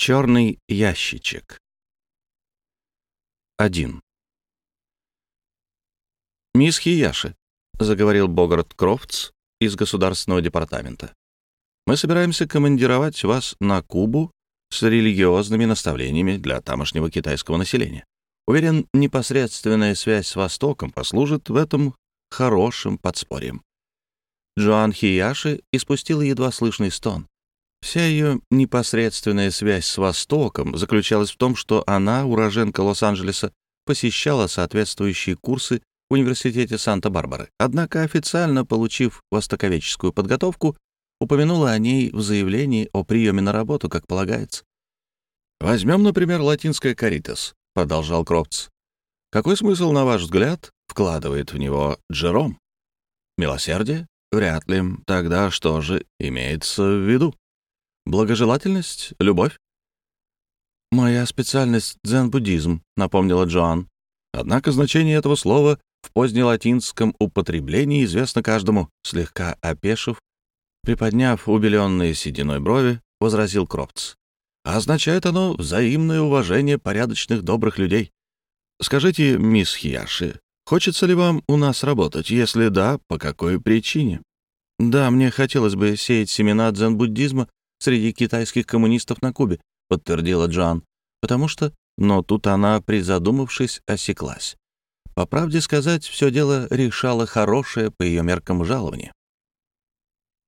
Черный ящичек. 1. «Мисс Хияши», — заговорил Богарт Крофтс из Государственного департамента, «мы собираемся командировать вас на Кубу с религиозными наставлениями для тамошнего китайского населения. Уверен, непосредственная связь с Востоком послужит в этом хорошим подспорьем». Джоан Хияши испустила едва слышный стон. Вся ее непосредственная связь с Востоком заключалась в том, что она, уроженка Лос-Анджелеса, посещала соответствующие курсы в Университете Санта-Барбары. Однако официально, получив востоковедческую подготовку, упомянула о ней в заявлении о приеме на работу, как полагается. «Возьмем, например, латинское «каритас», — продолжал Кроптс. «Какой смысл, на ваш взгляд, вкладывает в него Джером? Милосердие? Вряд ли. Тогда что же имеется в виду?» Благожелательность? Любовь?» «Моя специальность — дзен-буддизм», — напомнила Джоан. Однако значение этого слова в позднелатинском употреблении известно каждому, слегка опешив, приподняв убеленные сединой брови, возразил Кропц. означает оно взаимное уважение порядочных добрых людей. Скажите, мисс Хияши, хочется ли вам у нас работать? Если да, по какой причине? Да, мне хотелось бы сеять семена дзен-буддизма среди китайских коммунистов на Кубе», — подтвердила Джоан, «потому что...» Но тут она, призадумавшись, осеклась. По правде сказать, все дело решало хорошее по ее меркам жалование.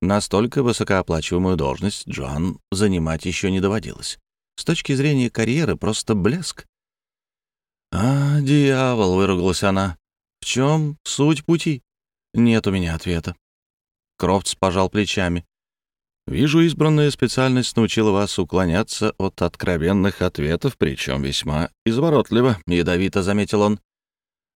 Настолько высокооплачиваемую должность Джоан занимать еще не доводилось. С точки зрения карьеры просто блеск. «А, дьявол!» — выругалась она. «В чем суть пути?» «Нет у меня ответа». Крофтс пожал плечами. Вижу, избранная специальность научила вас уклоняться от откровенных ответов, причем весьма изворотливо, — ядовито заметил он.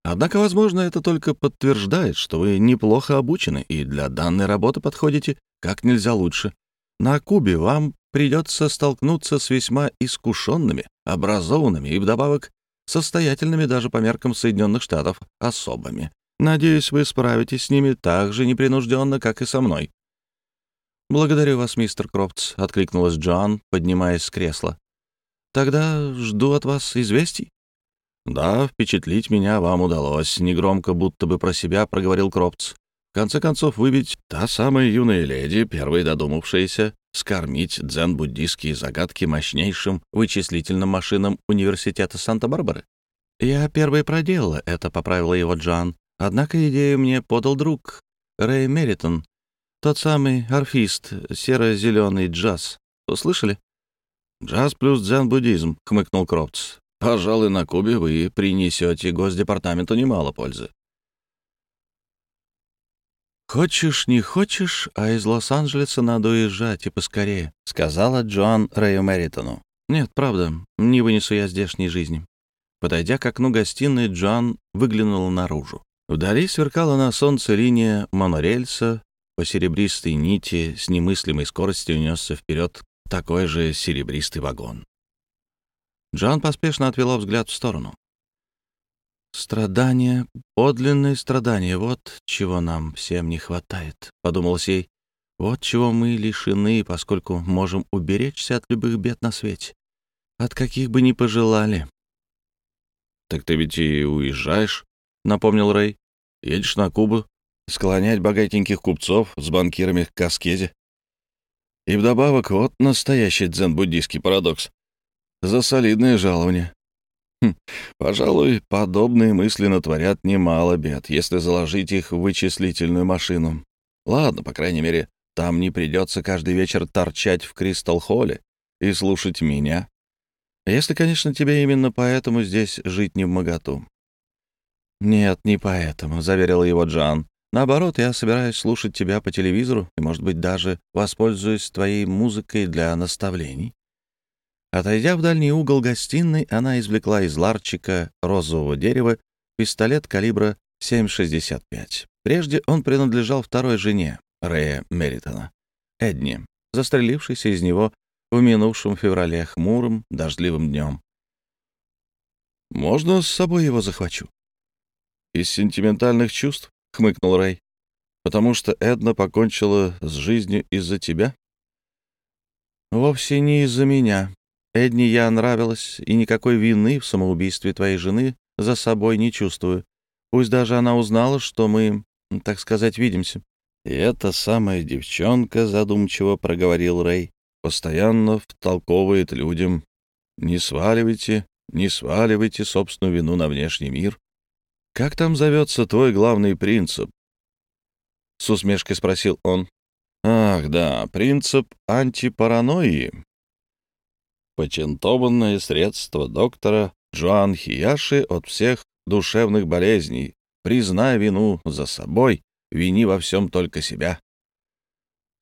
Однако, возможно, это только подтверждает, что вы неплохо обучены и для данной работы подходите как нельзя лучше. На Кубе вам придется столкнуться с весьма искушенными, образованными и вдобавок состоятельными даже по меркам Соединенных Штатов особами. Надеюсь, вы справитесь с ними так же непринужденно, как и со мной. «Благодарю вас, мистер Кроптс», — откликнулась Джоан, поднимаясь с кресла. «Тогда жду от вас известий». «Да, впечатлить меня вам удалось», — негромко, будто бы про себя проговорил Кроптс. «В конце концов, вы ведь та самая юная леди, первой додумавшаяся скормить дзен-буддийские загадки мощнейшим вычислительным машинам Университета Санта-Барбары». «Я первой проделала это», — поправила его Джоан. «Однако идею мне подал друг, Рэй Меритон, тот самый орфист, серо-зеленый джаз. Услышали? «Джаз плюс дзен-буддизм», — хмыкнул Кроптс. «Пожалуй, на Кубе вы принесете Госдепартаменту немало пользы». «Хочешь, не хочешь, а из Лос-Анджелеса надо уезжать и поскорее», — сказала Джоан Рэю Мэритону. «Нет, правда, не вынесу я здешней жизни». Подойдя к окну гостиной, Джоан выглянула наружу. Вдали сверкала на солнце линия монорельса, по серебристой нити с немыслимой скоростью унесся вперед такой же серебристый вагон. Джан поспешно отвела взгляд в сторону. «Страдания, подлинные страдания, вот чего нам всем не хватает», — подумал ей. «Вот чего мы лишены, поскольку можем уберечься от любых бед на свете, от каких бы ни пожелали». «Так ты ведь и уезжаешь», — напомнил Рэй. «Едешь на Кубу, склонять богатеньких купцов с банкирами к аскезе. И вдобавок вот настоящий дзен-буддийский парадокс. За солидное жалование. Хм, пожалуй, подобные мысли натворят немало бед, если заложить их в вычислительную машину. Ладно, по крайней мере, там не придется каждый вечер торчать в Кристал-Холле и слушать меня. Если, конечно, тебе именно поэтому здесь жить не в моготу. «Нет, не поэтому», — заверил его Джан. Наоборот, я собираюсь слушать тебя по телевизору и, может быть, даже воспользуюсь твоей музыкой для наставлений». Отойдя в дальний угол гостиной, она извлекла из ларчика розового дерева пистолет калибра 7,65. Прежде он принадлежал второй жене, Рэя Меритона, Эдни, застрелившейся из него в минувшем феврале хмурым, дождливым днем. «Можно с собой его захвачу?» «Из сентиментальных чувств?» — хмыкнул Рэй. «Потому что Эдна покончила с жизнью из-за тебя?» «Вовсе не из-за меня. Эдни я нравилась, и никакой вины в самоубийстве твоей жены за собой не чувствую. Пусть даже она узнала, что мы, так сказать, видимся». «И эта самая девчонка», — задумчиво проговорил Рэй, — «постоянно втолковывает людям. Не сваливайте, не сваливайте собственную вину на внешний мир. Как там зовется твой главный принцип?» С усмешкой спросил он. «Ах, да, принцип антипаранойи. Патентованное средство доктора Джоан Хияши от всех душевных болезней. Признай вину за собой, вини во всем только себя.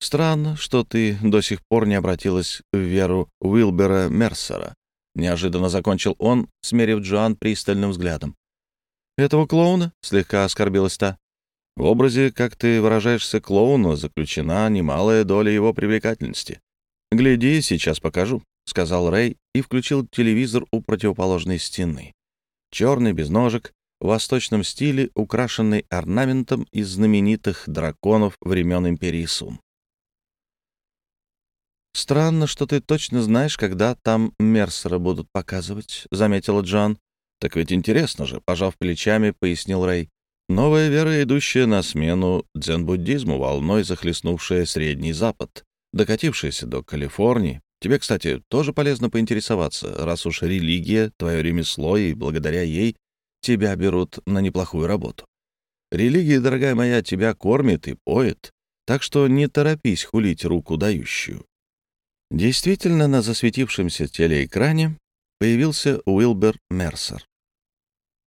Странно, что ты до сих пор не обратилась в веру Уилбера Мерсера. Неожиданно закончил он, смерив Джоан пристальным взглядом. «Этого клоуна?» — слегка оскорбилась та. «В образе, как ты выражаешься, клоуна заключена немалая доля его привлекательности. Гляди, сейчас покажу», — сказал Рэй и включил телевизор у противоположной стены черный, без ножек, в восточном стиле, украшенный орнаментом из знаменитых драконов времен Империи Сун. «Странно, что ты точно знаешь, когда там Мерсера будут показывать», — заметила Джон. «Так ведь интересно же», — пожав плечами, пояснил Рэй. «Новая вера, идущая на смену дзен-буддизму, волной захлестнувшая Средний Запад, докатившаяся до Калифорнии, Тебе, кстати, тоже полезно поинтересоваться, раз уж религия — твое ремесло, и благодаря ей тебя берут на неплохую работу. Религия, дорогая моя, тебя кормит и поет, так что не торопись хулить руку дающую. Действительно, на засветившемся телеэкране появился Уилбер Мерсер.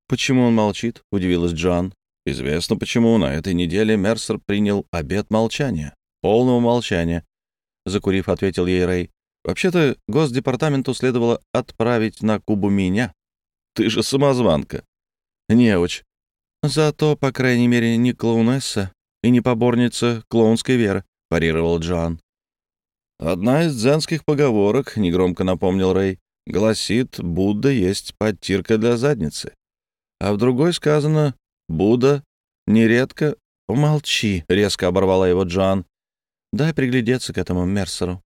«Почему он молчит?» — удивилась Джоан. «Известно, почему. На этой неделе Мерсер принял обет молчания. Полного молчания», — закурив, ответил ей Рэй. Вообще-то Госдепартаменту следовало отправить на Кубу меня. Ты же самозванка. Неуч. Зато, по крайней мере, не клоунесса и не поборница клоунской веры, парировал Джоан. Одна из дзенских поговорок, негромко напомнил Рэй, гласит, Будда есть подтирка для задницы. А в другой сказано, Будда нередко... Молчи, резко оборвала его Джоан. Дай приглядеться к этому Мерсеру.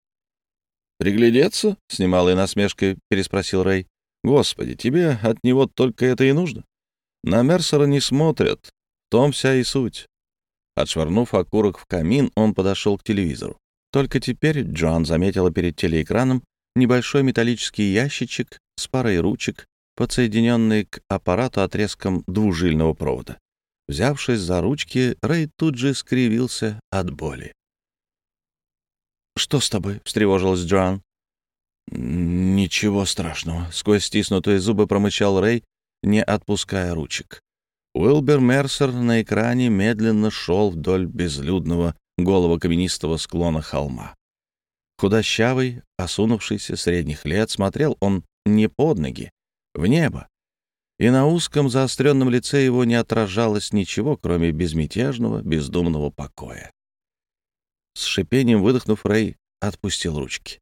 «Приглядеться?» — с немалой насмешкой переспросил Рэй. «Господи, тебе от него только это и нужно. На Мерсера не смотрят. Том вся и суть». Отшвырнув окурок в камин, он подошел к телевизору. Только теперь Джоан заметила перед телеэкраном небольшой металлический ящичек с парой ручек, подсоединенный к аппарату отрезком двужильного провода. Взявшись за ручки, Рэй тут же скривился от боли. «Что с тобой?» — встревожилась Джоан. «Ничего страшного», — сквозь стиснутые зубы промычал Рэй, не отпуская ручек. Уилбер Мерсер на экране медленно шел вдоль безлюдного голого каменистого склона холма. Худощавый, осунувшийся средних лет, смотрел он не под ноги, в небо, и на узком заостренном лице его не отражалось ничего, кроме безмятежного, бездумного покоя. С шипением выдохнув, Рэй отпустил ручки.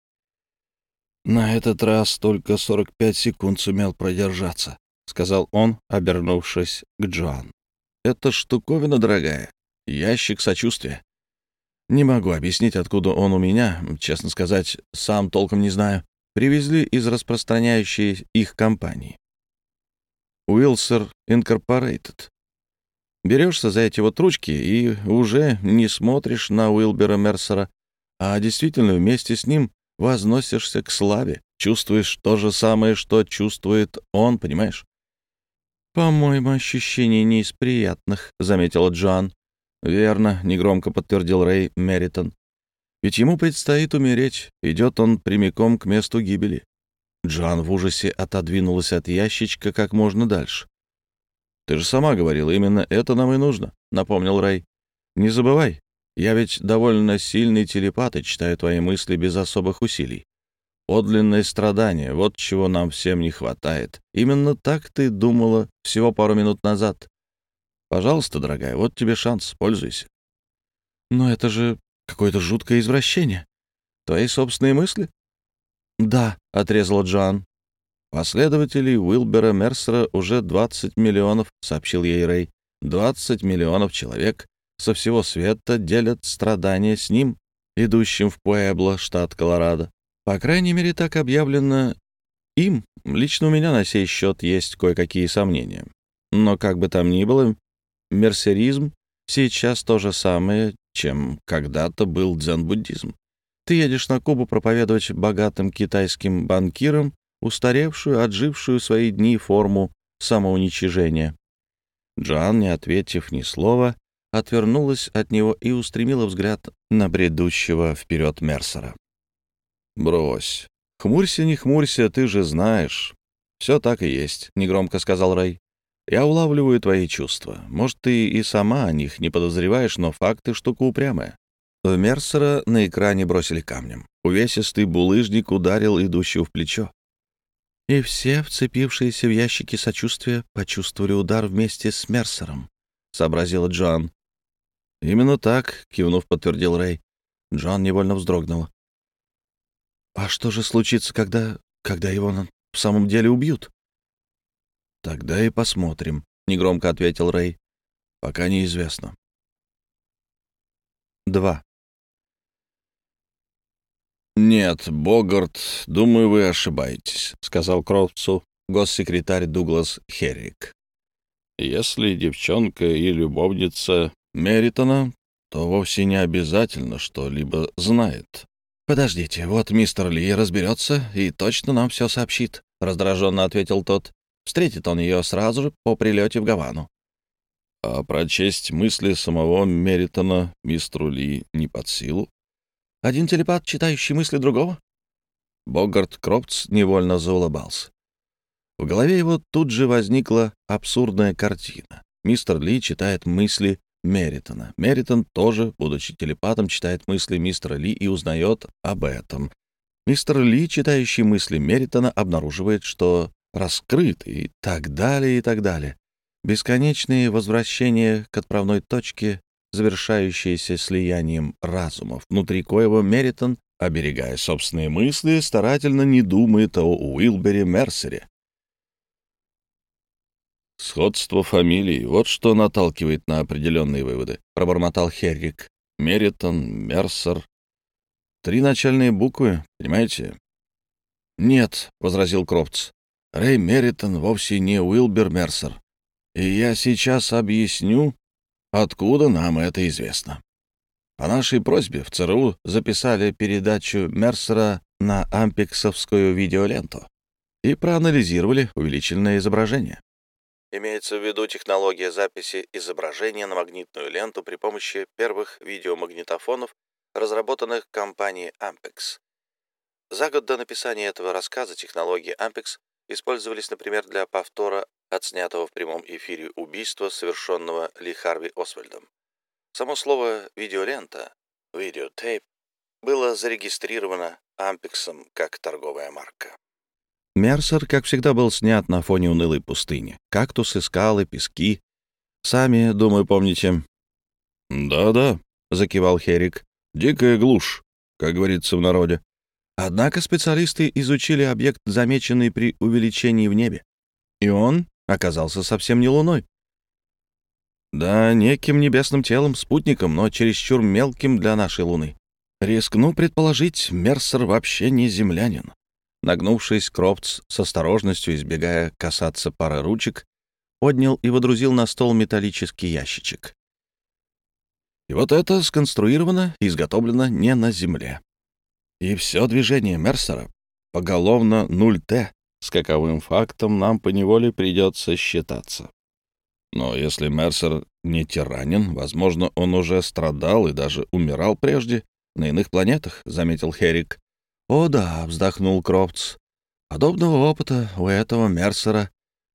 «На этот раз только 45 секунд сумел продержаться», — сказал он, обернувшись к Джоан. «Это штуковина дорогая, ящик сочувствия. Не могу объяснить, откуда он у меня, честно сказать, сам толком не знаю. Привезли из распространяющей их компании. Уилсер Инкорпорейтед. Берешься за эти вот ручки и уже не смотришь на Уилбера Мерсера, а действительно вместе с ним возносишься к славе, чувствуешь то же самое, что чувствует он, понимаешь? «По-моему, ощущение не из приятных», — заметила Джоан. «Верно», — негромко подтвердил Рэй Меритон. «Ведь ему предстоит умереть. Идет он прямиком к месту гибели». Джоан в ужасе отодвинулась от ящичка как можно дальше. «Ты же сама говорила, именно это нам и нужно», — напомнил Рэй. «Не забывай, я ведь довольно сильный телепат и читаю твои мысли без особых усилий. Подлинное страдание — вот чего нам всем не хватает. Именно так ты думала всего пару минут назад. Пожалуйста, дорогая, вот тебе шанс, пользуйся». «Но это же какое-то жуткое извращение. Твои собственные мысли?» «Да», — отрезала Джоан. Последователей Уилбера Мерсера уже 20 миллионов, сообщил ей Рэй. 20 миллионов человек со всего света делят страдания с ним, идущим в Пуэбло, штат Колорадо. По крайней мере, так объявлено им, лично у меня на сей счет есть кое-какие сомнения. Но как бы там ни было, мерсеризм сейчас то же самое, чем когда-то был дзен-буддизм. Ты едешь на Кубу проповедовать богатым китайским банкирам устаревшую, отжившую свои дни форму самоуничижения. Джоан, не ответив ни слова, отвернулась от него и устремила взгляд на бредущего вперед Мерсера. «Брось. Хмурься, не хмурься, ты же знаешь. Все так и есть», — негромко сказал Рэй. «Я улавливаю твои чувства. Может, ты и сама о них не подозреваешь, но факты — штука упрямая». В Мерсера на экране бросили камнем. Увесистый булыжник ударил идущего в плечо. И все, вцепившиеся в ящики сочувствия, почувствовали удар вместе с Мерсером, — сообразила Джоан. «Именно так», — кивнув, подтвердил Рэй. Джоан невольно вздрогнула. «А что же случится, когда... когда его в самом деле убьют?» «Тогда и посмотрим», — негромко ответил Рэй. «Пока неизвестно». 2. «Нет, Богарт, думаю, вы ошибаетесь», — сказал Крофтсу госсекретарь Дуглас Херрик. «Если девчонка и любовница Меритона, то вовсе не обязательно что-либо знает». «Подождите, вот мистер Ли разберется и точно нам все сообщит», — раздраженно ответил тот. «Встретит он ее сразу же по прилете в Гавану». «А прочесть мысли самого Меритона мистеру Ли не под силу?» Один телепат, читающий мысли другого? Богарт Кропц невольно заулыбался. В голове его тут же возникла абсурдная картина. Мистер Ли читает мысли Меритона. Меритон тоже, будучи телепатом, читает мысли мистера Ли и узнает об этом. Мистер Ли, читающий мысли Меритона, обнаруживает, что раскрыт и так далее, и так далее. Бесконечные возвращения к отправной точке завершающееся слиянием разумов, внутри коего Меритон, оберегая собственные мысли, старательно не думает о Уилбере Мерсере. «Сходство фамилий — вот что наталкивает на определенные выводы», — пробормотал Херрик. «Меритон, Мерсер. Три начальные буквы, понимаете?» «Нет», — возразил Крофтс. «Рэй Меритон вовсе не Уилбер Мерсер. И я сейчас объясню, Откуда нам это известно? По нашей просьбе в ЦРУ записали передачу Мерсера на ампексовскую видеоленту и проанализировали увеличенное изображение. Имеется в виду технология записи изображения на магнитную ленту при помощи первых видеомагнитофонов, разработанных компанией Ampex. За год до написания этого рассказа технологии Ampex использовались, например, для повтора отснятого в прямом эфире убийства, совершенного Ли Харви Освальдом. Само слово «видеолента» «видеотейп» было зарегистрировано Ампексом как торговая марка. Мерсер, как всегда, был снят на фоне унылой пустыни. Кактусы, скалы, пески. Сами, думаю, помните. «Да-да», — закивал Херик. «Дикая глушь», как говорится в народе. Однако специалисты изучили объект, замеченный при увеличении в небе. И он оказался совсем не Луной. Да, неким небесным телом, спутником, но чересчур мелким для нашей Луны. Рискну предположить, Мерсер вообще не землянин. Нагнувшись, Кроптс с осторожностью, избегая касаться пары ручек, поднял и водрузил на стол металлический ящичек. И вот это сконструировано и изготовлено не на Земле. И все движение Мерсера поголовно 0Т, с каковым фактом нам поневоле придется считаться. Но если Мерсер не тиранин, возможно, он уже страдал и даже умирал прежде на иных планетах, — заметил Херик. — О да, — вздохнул Кроптс. — Подобного опыта у этого Мерсера,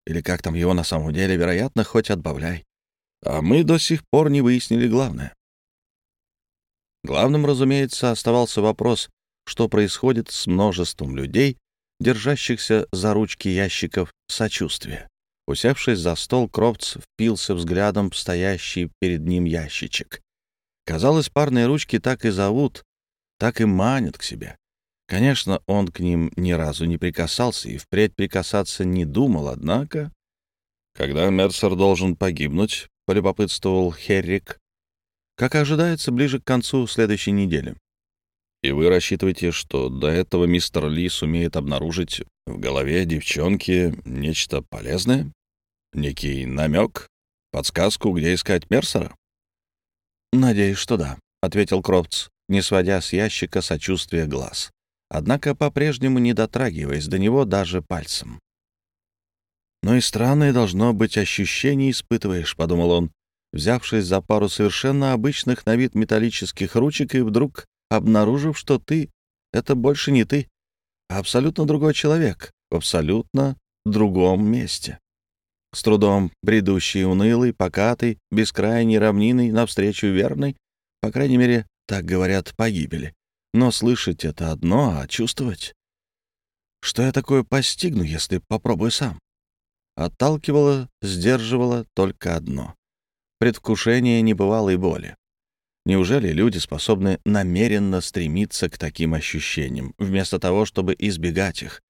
или как там его на самом деле, вероятно, хоть отбавляй. А мы до сих пор не выяснили главное. Главным, разумеется, оставался вопрос, что происходит с множеством людей, держащихся за ручки ящиков сочувствия. Усевшись за стол, Кроптс впился взглядом в стоящий перед ним ящичек. Казалось, парные ручки так и зовут, так и манят к себе. Конечно, он к ним ни разу не прикасался и впредь прикасаться не думал, однако... Когда Мерсер должен погибнуть, — полюбопытствовал Херрик, — как ожидается, ближе к концу следующей недели. И вы рассчитываете, что до этого мистер Ли сумеет обнаружить в голове девчонки нечто полезное? Некий намек? Подсказку, где искать Мерсера? «Надеюсь, что да», — ответил Кроптс, не сводя с ящика сочувствия глаз, однако по-прежнему не дотрагиваясь до него даже пальцем. «Ну и странное должно быть ощущение испытываешь», — подумал он, взявшись за пару совершенно обычных на вид металлических ручек и вдруг обнаружив, что ты — это больше не ты, а абсолютно другой человек в абсолютно другом месте. С трудом бредущий, унылый, покатый, бескрайней равниной навстречу верной, по крайней мере, так говорят, погибели. Но слышать — это одно, а чувствовать... Что я такое постигну, если попробую сам? Отталкивало, сдерживало только одно — предвкушение небывалой боли. Неужели люди способны намеренно стремиться к таким ощущениям, вместо того, чтобы избегать их?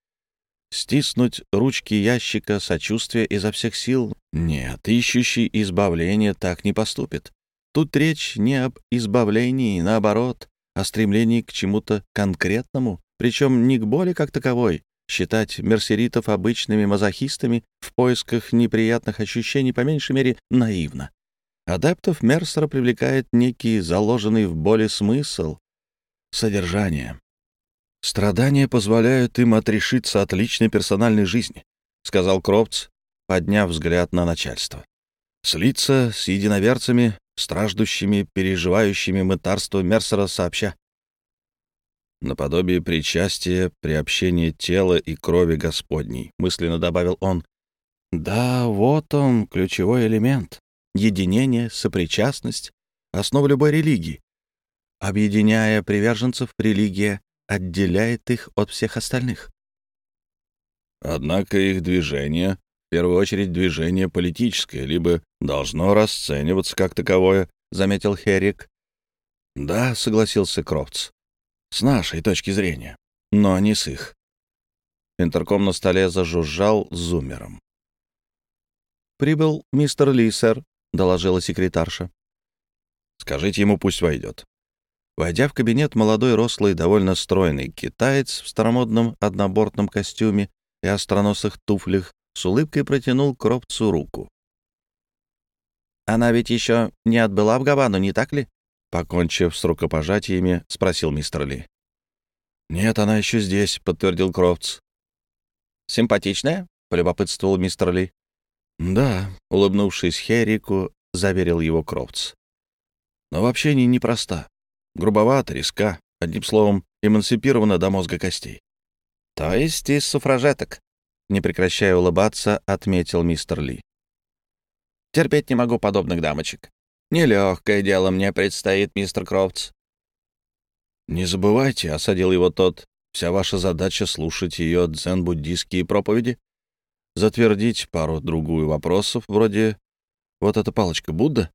Стиснуть ручки ящика сочувствия изо всех сил? Нет, ищущий избавления так не поступит. Тут речь не об избавлении, наоборот, о стремлении к чему-то конкретному, причем не к боли как таковой. Считать мерсеритов обычными мазохистами в поисках неприятных ощущений по меньшей мере наивно. Адептов Мерсера привлекает некий заложенный в боли смысл, содержание. Страдания позволяют им отрешиться от личной персональной жизни, сказал Кропц, подняв взгляд на начальство. Слиться с единоверцами, страждущими, переживающими мытарство Мерсера сообща. Наподобие причастия, приобщения тела и крови Господней, мысленно добавил он. Да, вот он, ключевой элемент единение, сопричастность — основа любой религии. Объединяя приверженцев, религия отделяет их от всех остальных. Однако их движение, в первую очередь движение политическое, либо должно расцениваться как таковое, — заметил Херик. Да, — согласился Крофтс, — с нашей точки зрения, но не с их. Интерком на столе зажужжал зумером. «Прибыл мистер Ли, сэр», доложила секретарша. «Скажите ему, пусть войдет». Войдя в кабинет, молодой, рослый, довольно стройный китаец в старомодном однобортном костюме и остроносых туфлях с улыбкой протянул Кропцу руку. «Она ведь еще не отбыла в Гавану, не так ли?» Покончив с рукопожатиями, спросил мистер Ли. «Нет, она еще здесь», — подтвердил Крофтс. «Симпатичная?» — полюбопытствовал мистер Ли. «Да», — улыбнувшись Херику, заверил его Крофтс. «Но вообще не непроста. Грубовато, риска, одним словом, эмансипирована до мозга костей». «То есть из суфражеток?» — не прекращая улыбаться, отметил мистер Ли. «Терпеть не могу подобных дамочек. Нелегкое дело мне предстоит, мистер Крофтс». «Не забывайте», — осадил его тот, — «вся ваша задача — слушать ее дзен-буддийские проповеди затвердить пару-другую вопросов, вроде «Вот эта палочка Будда?»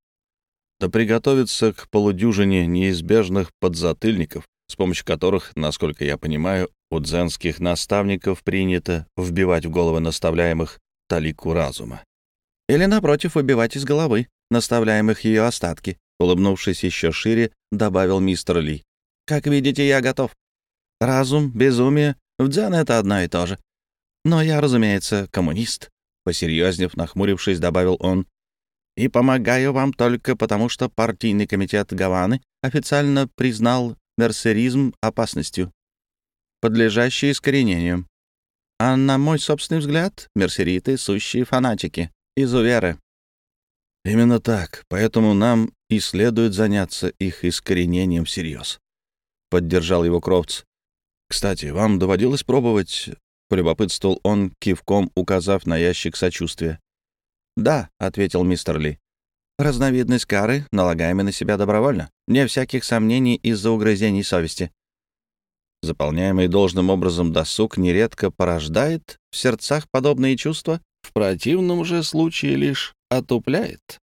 Да приготовиться к полудюжине неизбежных подзатыльников, с помощью которых, насколько я понимаю, у дзенских наставников принято вбивать в головы наставляемых талику разума. Или, напротив, выбивать из головы наставляемых ее остатки, улыбнувшись еще шире, добавил мистер Ли. «Как видите, я готов. Разум, безумие, в дзен — это одно и то же. Но я, разумеется, коммунист, посерьезнев, нахмурившись, добавил он. И помогаю вам только потому, что партийный комитет Гаваны официально признал мерсеризм опасностью, подлежащей искоренению. А на мой собственный взгляд, мерсериты — сущие фанатики, изуверы. Именно так, поэтому нам и следует заняться их искоренением всерьез. Поддержал его Крофтс. Кстати, вам доводилось пробовать — полюбопытствовал он, кивком указав на ящик сочувствия. «Да», — ответил мистер Ли. «Разновидность кары, налагаемой на себя добровольно, вне всяких сомнений из-за угрызений совести». Заполняемый должным образом досуг нередко порождает в сердцах подобные чувства, в противном же случае лишь отупляет.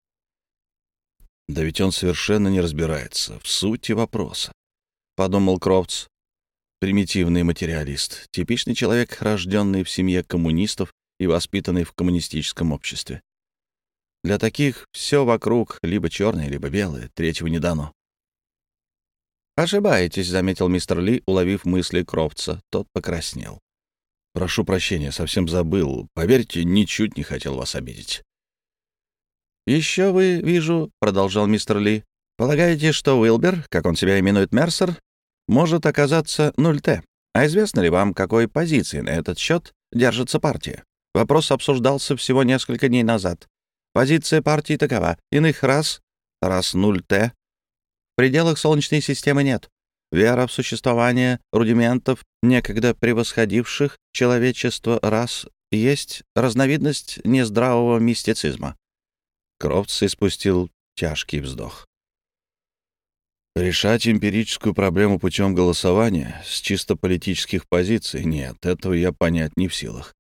«Да ведь он совершенно не разбирается в сути вопроса», — подумал Крофтс. Примитивный материалист, типичный человек, рожденный в семье коммунистов и воспитанный в коммунистическом обществе. Для таких все вокруг либо черное, либо белое, третьего не дано. «Ошибаетесь», — заметил мистер Ли, уловив мысли Крофтса. Тот покраснел. «Прошу прощения, совсем забыл. Поверьте, ничуть не хотел вас обидеть». «Еще вы, вижу», — продолжал мистер Ли, — «полагаете, что Уилбер, как он себя именует Мерсер, может оказаться 0Т? А известно ли вам, какой позиции на этот счет держится партия? Вопрос обсуждался всего несколько дней назад. Позиция партии такова. Иных раз, раз 0Т, в пределах Солнечной системы нет. Вера в существование рудиментов, некогда превосходивших человечество рас, есть разновидность нездравого мистицизма. Крофтс испустил тяжкий вздох. Решать эмпирическую проблему путем голосования с чисто политических позиций нет, этого я понять не в силах.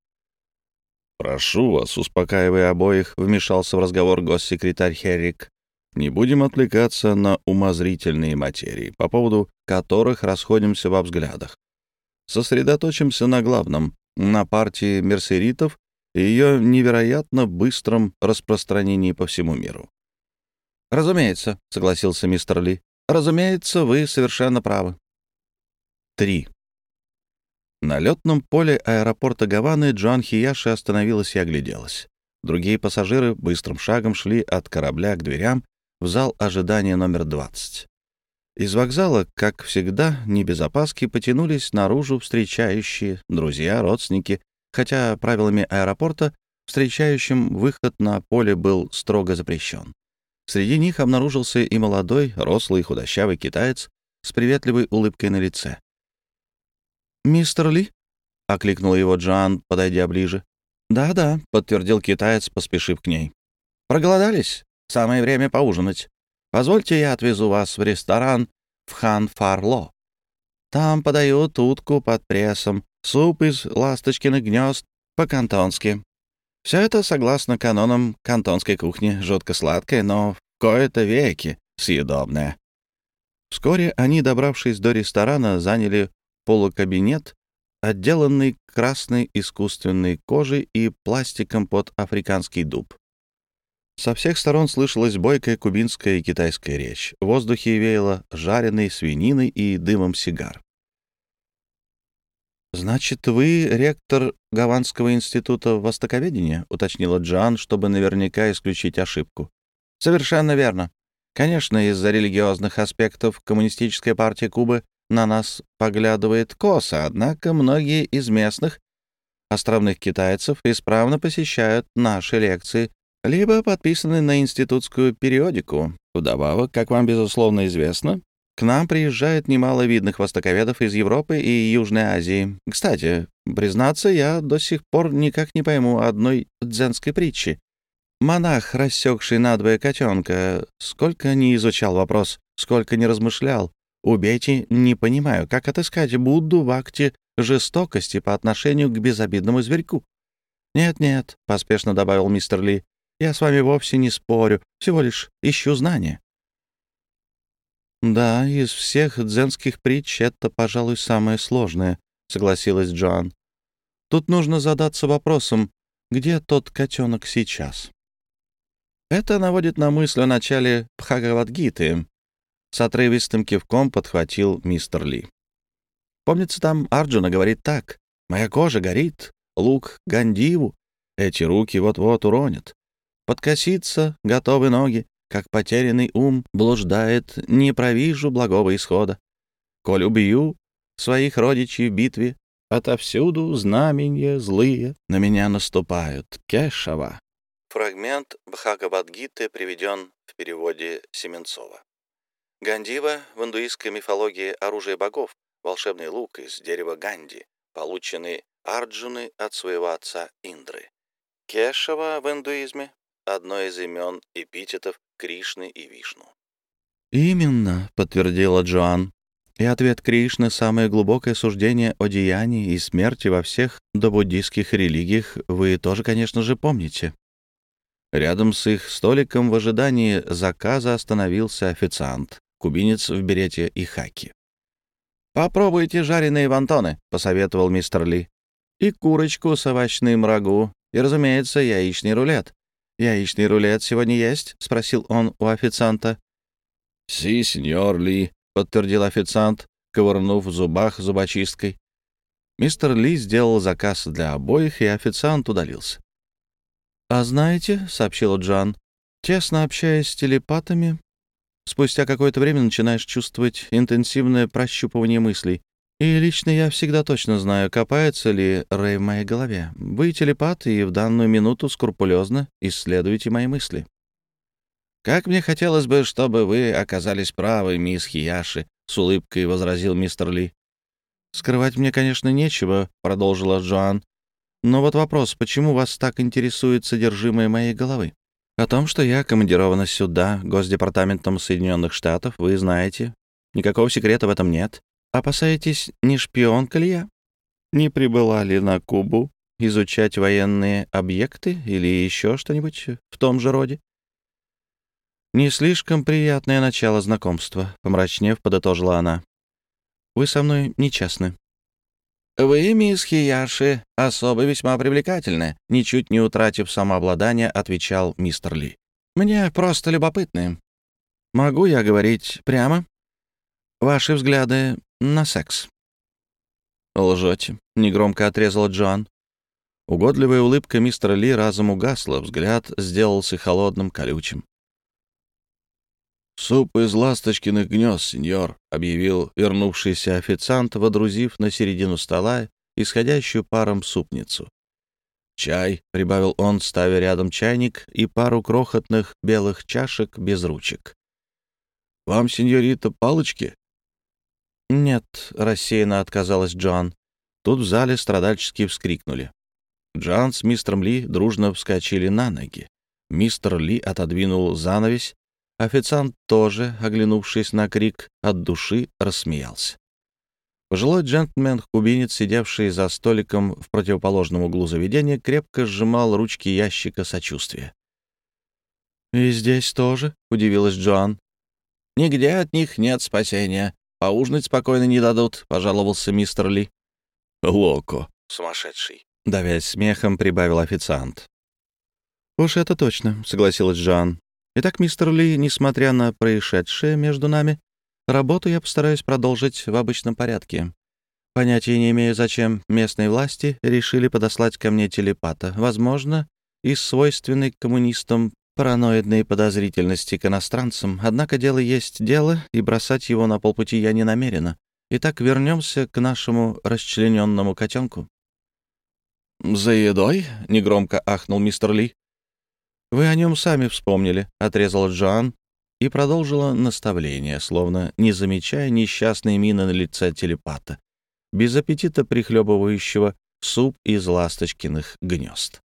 «Прошу вас, успокаивая обоих», — вмешался в разговор госсекретарь Херрик. «Не будем отвлекаться на умозрительные материи, по поводу которых расходимся во взглядах. Сосредоточимся на главном, на партии мерсеритов и ее невероятно быстром распространении по всему миру. «Разумеется», — согласился мистер Ли. «Разумеется, вы совершенно правы». 3. На летном поле аэропорта Гаваны Джоан Хияши остановилась и огляделась. Другие пассажиры быстрым шагом шли от корабля к дверям в зал ожидания номер 20. Из вокзала, как всегда, не без опаски потянулись наружу встречающие, друзья, родственники, хотя правилами аэропорта встречающим выход на поле был строго запрещен. Среди них обнаружился и молодой, рослый, худощавый китаец с приветливой улыбкой на лице. «Мистер Ли?» — окликнул его Джоан, подойдя ближе. «Да-да», — подтвердил китаец, поспешив к ней. «Проголодались? Самое время поужинать. Позвольте, я отвезу вас в ресторан в Хан-Фарло. Там подают утку под прессом, суп из ласточкиных гнезд по-кантонски. Все это согласно канонам кантонской кухни, жутко сладкое, но в кои-то веки съедобное. Вскоре они, добравшись до ресторана, заняли полукабинет, отделанный красной искусственной кожей и пластиком под африканский дуб. Со всех сторон слышалась бойкая кубинская и китайская речь. В воздухе веяло жареной свининой и дымом сигар. «Значит, вы ректор Гаванского института востоковедения?» — уточнила Джан, чтобы наверняка исключить ошибку. «Совершенно верно. Конечно, из-за религиозных аспектов Коммунистическая партия Кубы на нас поглядывает косо, однако многие из местных островных китайцев исправно посещают наши лекции, либо подписаны на институтскую периодику. Вдобавок, как вам, безусловно, известно, к нам приезжает немало видных востоковедов из Европы и Южной Азии. Кстати, признаться, я до сих пор никак не пойму одной дзенской притчи. Монах, рассекший надвое котенка, сколько не изучал вопрос, сколько не размышлял. Убейте, не понимаю, как отыскать Будду в акте жестокости по отношению к безобидному зверьку. «Нет-нет», — поспешно добавил мистер Ли, — «я с вами вовсе не спорю, всего лишь ищу знания». «Да, из всех дзенских притч это, пожалуй, самое сложное», — согласилась Джоан. «Тут нужно задаться вопросом, где тот котенок сейчас?» Это наводит на мысль о начале Бхагавадгиты. С отрывистым кивком подхватил мистер Ли. Помнится, там Арджуна говорит так. «Моя кожа горит, лук Гандиву, эти руки вот-вот уронят. Подкоситься готовы ноги, как потерянный ум блуждает, не провижу благого исхода. Коль убью своих родичей в битве, отовсюду знаменья злые на меня наступают. Кешава. Фрагмент Бхагавадгиты приведен в переводе Семенцова. Гандива в индуистской мифологии оружие богов, волшебный лук из дерева Ганди, полученный Арджуны от своего отца Индры. Кешава в индуизме — одно из имен эпитетов Кришны и Вишну. «Именно», — подтвердила Джоан. «И ответ Кришны — самое глубокое суждение о деянии и смерти во всех добуддийских религиях вы тоже, конечно же, помните». Рядом с их столиком в ожидании заказа остановился официант, кубинец в берете и хаки. «Попробуйте жареные вантоны», — посоветовал мистер Ли. «И курочку с овощным рагу, и, разумеется, яичный рулет. «Яичный рулет сегодня есть?» — спросил он у официанта. «Си, сеньор Ли», подтвердил официант, ковырнув в зубах зубочисткой. Мистер Ли сделал заказ для обоих, и официант удалился. «А знаете», — сообщила Джан, — «тесно общаясь с телепатами, спустя какое-то время начинаешь чувствовать интенсивное прощупывание мыслей. И лично я всегда точно знаю, копается ли Рэй в моей голове. Вы телепат, и в данную минуту скрупулезно исследуете мои мысли. «Как мне хотелось бы, чтобы вы оказались правы, мисс Хияши», — с улыбкой возразил мистер Ли. «Скрывать мне, конечно, нечего», — продолжила Джоан. «Но вот вопрос, почему вас так интересует содержимое моей головы? О том, что я командирована сюда, Госдепартаментом Соединенных Штатов, вы знаете. Никакого секрета в этом нет. Опасаетесь, не шпионка ли я? Не прибыла ли на Кубу изучать военные объекты или еще что-нибудь в том же роде? Не слишком приятное начало знакомства, помрачнев, подытожила она. Вы со мной нечестны. «Вы, мисс Хияши, особо весьма привлекательны», ничуть не утратив самообладание, отвечал мистер Ли. «Мне просто любопытны. Могу я говорить прямо? Ваши взгляды на секс». «Лжете», — негромко отрезал Джоан. Угодливая улыбка мистера Ли разом угасла, взгляд сделался холодным, колючим. «Суп из ласточкиных гнезд, сеньор», — объявил вернувшийся официант, водрузив на середину стола исходящую паром супницу. «Чай», — прибавил он, ставя рядом чайник и пару крохотных белых чашек без ручек. «Вам, сеньорита, палочки?» «Нет», — рассеянно отказалась Джоан. Тут в зале страдальчески вскрикнули. Джоан с мистером Ли дружно вскочили на ноги. Мистер Ли отодвинул занавесь. Официант тоже, оглянувшись на крик, от души рассмеялся. Пожилой джентльмен-кубинец, сидевший за столиком в противоположном углу заведения, крепко сжимал ручки ящика сочувствия. «И здесь тоже?» — удивилась Джоан. «Нигде от них нет спасения», Поужинать спокойно не дадут», — пожаловался мистер Ли. «Локо». «Сумасшедший», — давясь смехом, прибавил официант. «Уж это точно», — согласилась Джоан. «Итак, мистер Ли, несмотря на происшедшее между нами, работу я постараюсь продолжить в обычном порядке. Понятия не имею, зачем местные власти решили подослать ко мне телепата. Возможно, из свойственной коммунистам параноидной подозрительности к иностранцам, однако дело есть дело, и бросать его на полпути я не намерена. Итак, вернемся к нашему расчлененному котенку. «За едой?» — негромко ахнул мистер Ли. «Вы о нем сами вспомнили», — отрезала Джоан и продолжила наставление, словно не замечая несчастной мины на лице телепата, без аппетита прихлебывающего суп из ласточкиных гнезд.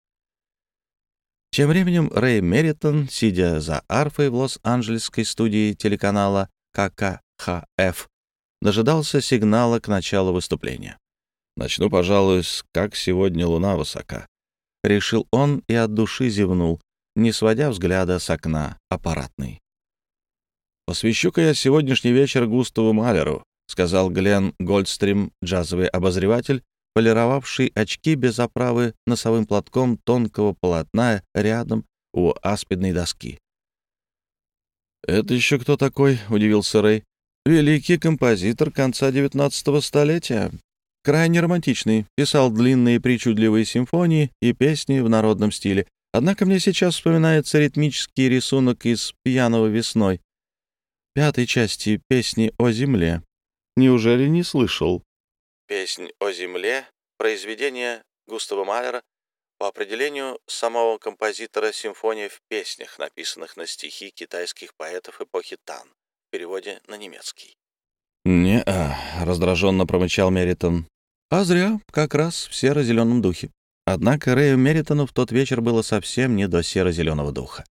Тем временем Рэй Меритон, сидя за арфой в Лос-Анджелесской студии телеканала ККХФ, дожидался сигнала к началу выступления. «Начну, пожалуй, с «Как сегодня луна высока», — решил он и от души зевнул, не сводя взгляда с окна аппаратной. «Посвящу-ка я сегодняшний вечер Густаву Малеру», — сказал Глен Гольдстрим, джазовый обозреватель, полировавший очки без оправы носовым платком тонкого полотна рядом у аспидной доски. «Это еще кто такой?» — удивился Рэй. «Великий композитор конца XIX столетия. Крайне романтичный, писал длинные причудливые симфонии и песни в народном стиле. Однако мне сейчас вспоминается ритмический рисунок из «Пьяного весной», пятой части песни о земле. Неужели не слышал?» Песнь о земле, произведение Густава Малера, по определению самого композитора симфония в песнях, написанных на стихи китайских поэтов эпохи Тан, в переводе на немецкий. «Не-а», — раздраженно промычал Меритон. «А зря, как раз в серо-зеленом духе». Однако Рэю Меритону в тот вечер было совсем не до серо-зеленого духа.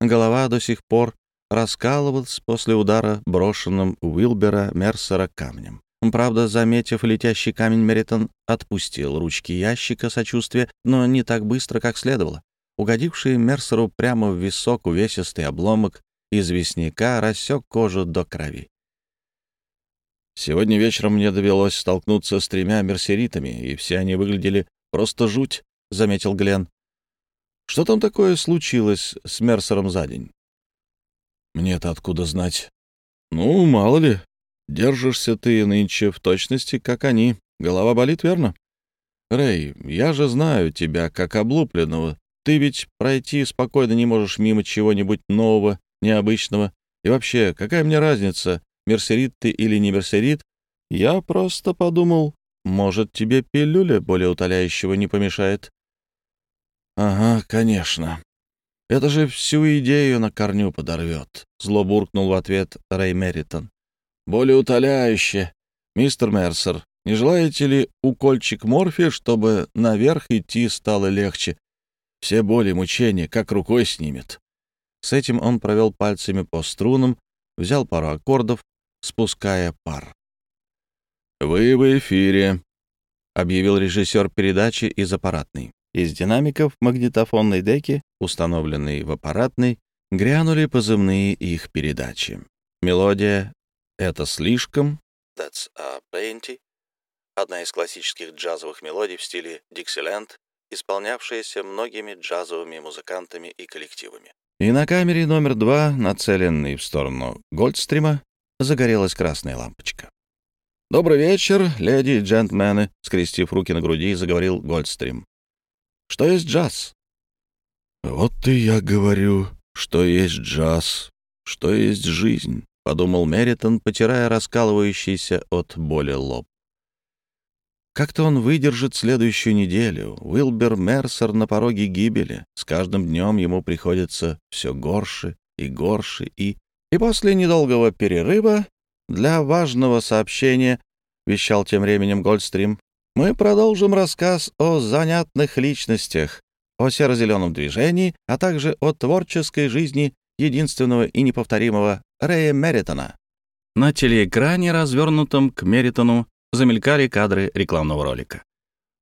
Голова до сих пор раскалывалась после удара брошенным Уилбера Мерсера камнем. Правда, заметив летящий камень, Меритон отпустил ручки ящика сочувствия, но не так быстро, как следовало. Угодивший Мерсеру прямо в висок увесистый обломок известняка рассек кожу до крови. Сегодня вечером мне довелось столкнуться с тремя мерсеритами, и все они выглядели просто жуть, — заметил Глен. Что там такое случилось с Мерсером за день? Мне-то откуда знать? Ну, мало ли, держишься ты нынче в точности, как они. Голова болит, верно? Рэй, я же знаю тебя как облупленного. Ты ведь пройти спокойно не можешь мимо чего-нибудь нового, необычного. И вообще, какая мне разница, мерсерит ты или не мерсерит? Я просто подумал, может, тебе пилюля более утоляющего не помешает? Ага, конечно. Это же всю идею на корню подорвет, зло буркнул в ответ Рэй Меритон. Более утоляюще. Мистер Мерсер, не желаете ли укольчик морфия, чтобы наверх идти стало легче? Все боли, мучения, как рукой снимет. С этим он провел пальцами по струнам, взял пару аккордов, спуская пар. «Вы в эфире», — объявил режиссер передачи из аппаратной. Из динамиков магнитофонной деки, установленной в аппаратной, грянули позывные их передачи. Мелодия «Это слишком» That's a plenty, одна из классических джазовых мелодий в стиле Dixieland, исполнявшаяся многими джазовыми музыкантами и коллективами. И на камере номер два, нацеленной в сторону Гольдстрима, загорелась красная лампочка. «Добрый вечер, леди и джентльмены», — скрестив руки на груди, заговорил Гольдстрим. «Что есть джаз?» «Вот и я говорю, что есть джаз, что есть жизнь», — подумал Меритон, потирая раскалывающийся от боли лоб. Как-то он выдержит следующую неделю. Уилбер Мерсер на пороге гибели. С каждым днем ему приходится все горше и горше и... И после недолгого перерыва для важного сообщения, вещал тем временем Гольдстрим, мы продолжим рассказ о занятных личностях, о серо-зеленом движении, а также о творческой жизни единственного и неповторимого Рэя Меритона. На телеэкране, развернутом к Меритону, замелькали кадры рекламного ролика.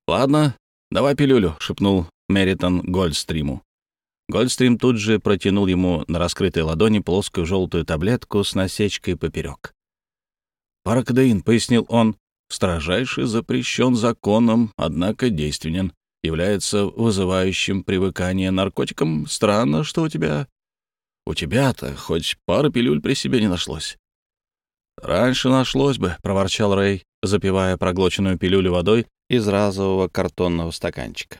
«Ладно, давай пилюлю», — шепнул Меритон Гольдстриму. Гольдстрим тут же протянул ему на раскрытой ладони плоскую желтую таблетку с насечкой поперек. «Паракодеин», — пояснил он, — «строжайше запрещен законом, однако действенен, является вызывающим привыкание наркотикам. Странно, что у тебя... У тебя-то хоть пары пилюль при себе не нашлось». «Раньше нашлось бы», — проворчал Рэй, запивая проглоченную пилюлю водой из разового картонного стаканчика.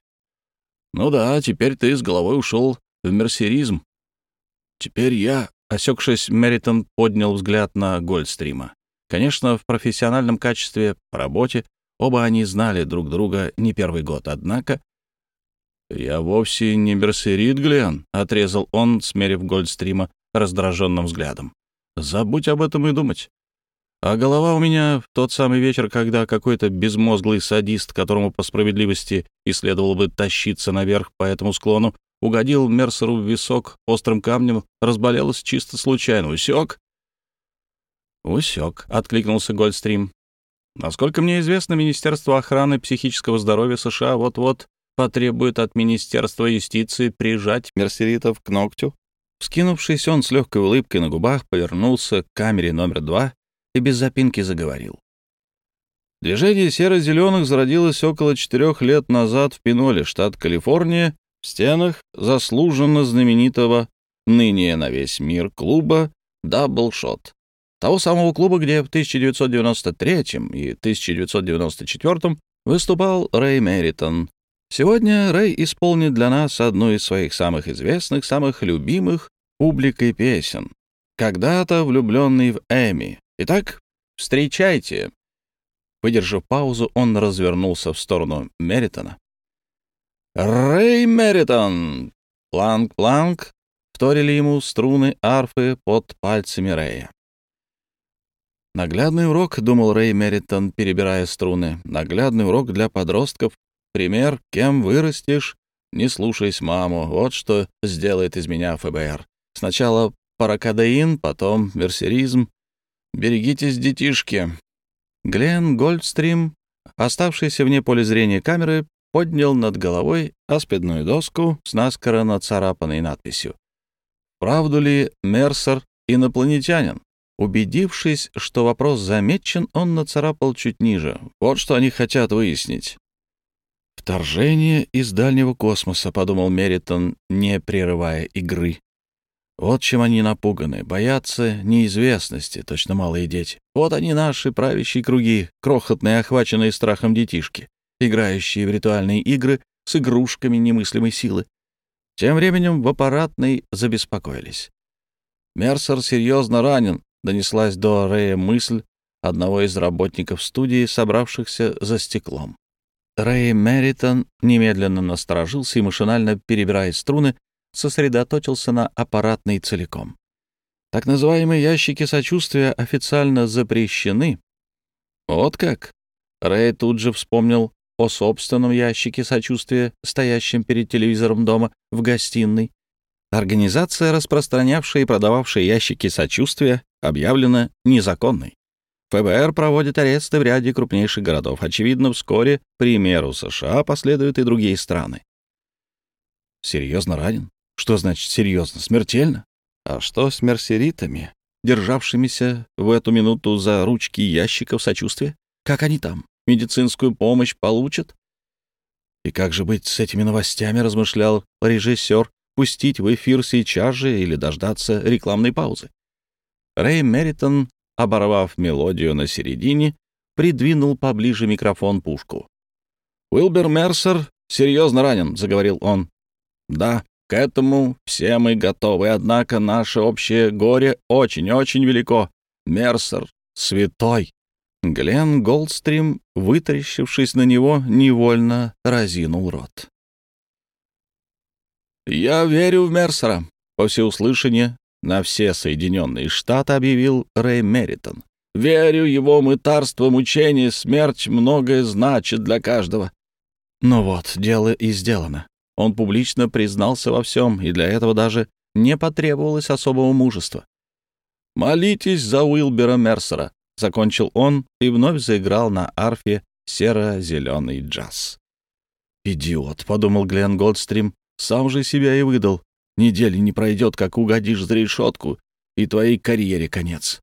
«Ну да, теперь ты с головой ушел в мерсеризм. Теперь я...» — осекшись, Меритон поднял взгляд на Гольдстрима. Конечно, в профессиональном качестве, по работе, оба они знали друг друга не первый год, однако... «Я вовсе не мерсерит, Глен», — отрезал он, смерив Гольдстрима раздраженным взглядом. «Забудь об этом и думать. А голова у меня в тот самый вечер, когда какой-то безмозглый садист, которому по справедливости и следовало бы тащиться наверх по этому склону, угодил Мерсеру в висок острым камнем, разболелась чисто случайно. Усек? Усек, откликнулся Гольдстрим. Насколько мне известно, Министерство охраны психического здоровья США вот-вот потребует от Министерства юстиции прижать мерсеритов к ногтю. Вскинувшись, он с легкой улыбкой на губах повернулся к камере номер два и без запинки заговорил. Движение серо-зеленых зародилось около четырех лет назад в Пиноле, штат Калифорния, в стенах заслуженно знаменитого ныне на весь мир клуба «Даблшот». Того самого клуба, где в 1993 и 1994 выступал Рэй Меритон. Сегодня Рэй исполнит для нас одну из своих самых известных, самых любимых публикой песен. Когда-то влюбленный в Эми, Итак, встречайте. Выдержав паузу, он развернулся в сторону Меритона. «Рэй Меритон!» Планк-планк вторили ему струны арфы под пальцами Рэя. Наглядный урок, — думал Рэй Меритон, перебирая струны, — наглядный урок для подростков. Пример, кем вырастешь, не слушаясь маму. Вот что сделает из меня ФБР. Сначала паракадеин, потом версеризм, Берегитесь, детишки. Глен Гольдстрим, оставшийся вне поля зрения камеры, поднял над головой аспидную доску с наскоро нацарапанной надписью. «Правду ли Мерсер инопланетянин?» Убедившись, что вопрос замечен, он нацарапал чуть ниже. Вот что они хотят выяснить. «Вторжение из дальнего космоса», — подумал Меритон, не прерывая игры. Вот чем они напуганы, боятся неизвестности, точно малые дети. Вот они наши правящие круги, крохотные, охваченные страхом детишки, играющие в ритуальные игры с игрушками немыслимой силы. Тем временем в аппаратной забеспокоились. Мерсер серьезно ранен, донеслась до Рэя мысль одного из работников студии, собравшихся за стеклом. Рэй Меритон немедленно насторожился и, машинально перебирая струны, сосредоточился на аппаратной целиком. Так называемые ящики сочувствия официально запрещены. Вот как? Рэй тут же вспомнил о собственном ящике сочувствия, стоящем перед телевизором дома в гостиной. Организация, распространявшая и продававшая ящики сочувствия, объявлена незаконной. ФБР проводит аресты в ряде крупнейших городов. Очевидно, вскоре, примеру США, последуют и другие страны. Серьезно ранен? Что значит серьезно? Смертельно? А что с мерсеритами, державшимися в эту минуту за ручки ящиков сочувствия? Как они там? Медицинскую помощь получат? И как же быть с этими новостями, размышлял режиссер, пустить в эфир сейчас же или дождаться рекламной паузы? Рэй Меритон, оборвав мелодию на середине, придвинул поближе микрофон пушку. «Уилбер Мерсер серьезно ранен», — заговорил он. «Да, к этому все мы готовы, однако наше общее горе очень-очень велико. Мерсер — святой. Глен Голдстрим, вытаращившись на него, невольно разинул рот. «Я верю в Мерсера», — по всеуслышание на все Соединенные Штаты объявил Рэй Меритон. «Верю его мытарство, мучение, смерть многое значит для каждого». Ну вот, дело и сделано. Он публично признался во всем, и для этого даже не потребовалось особого мужества. «Молитесь за Уилбера Мерсера», — закончил он и вновь заиграл на арфе серо-зеленый джаз. «Идиот», — подумал Глен Голдстрим, — «сам же себя и выдал. Недели не пройдет, как угодишь за решетку, и твоей карьере конец».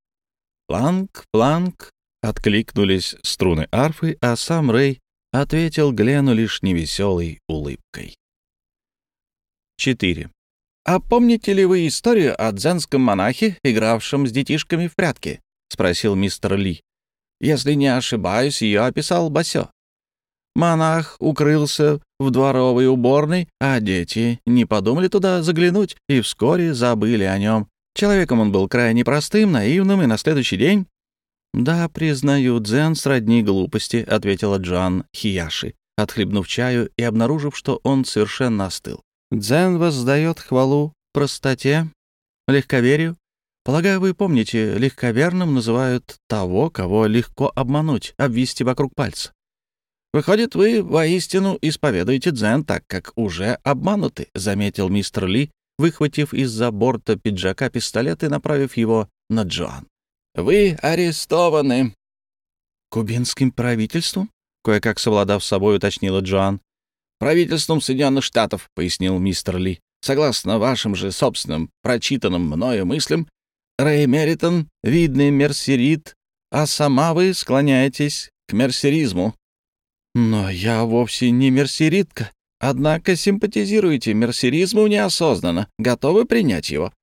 «Планк, планк», — откликнулись струны арфы, а сам Рэй ответил Глену лишь невеселой улыбкой. 4. «А помните ли вы историю о дзенском монахе, игравшем с детишками в прятки?» — спросил мистер Ли. «Если не ошибаюсь, ее описал Басё. Монах укрылся в дворовой уборной, а дети не подумали туда заглянуть и вскоре забыли о нем. Человеком он был крайне простым, наивным, и на следующий день... «Да, признаю, дзен сродни глупости», — ответила Джоан Хияши, отхлебнув чаю и обнаружив, что он совершенно остыл. Дзен воздает хвалу простоте, легковерию. Полагаю, вы помните, легковерным называют того, кого легко обмануть, обвести вокруг пальца. Выходит, вы воистину исповедуете дзен, так как уже обмануты, заметил мистер Ли, выхватив из-за борта пиджака пистолет и направив его на Джоан. Вы арестованы. Кубинским правительством? Кое-как совладав с собой, уточнила Джоан правительством Соединенных Штатов», — пояснил мистер Ли. «Согласно вашим же собственным, прочитанным мною мыслям, Рэй Меритон — видный мерсерит, а сама вы склоняетесь к мерсеризму». «Но я вовсе не мерсеритка. Однако симпатизируете мерсеризму неосознанно, готовы принять его.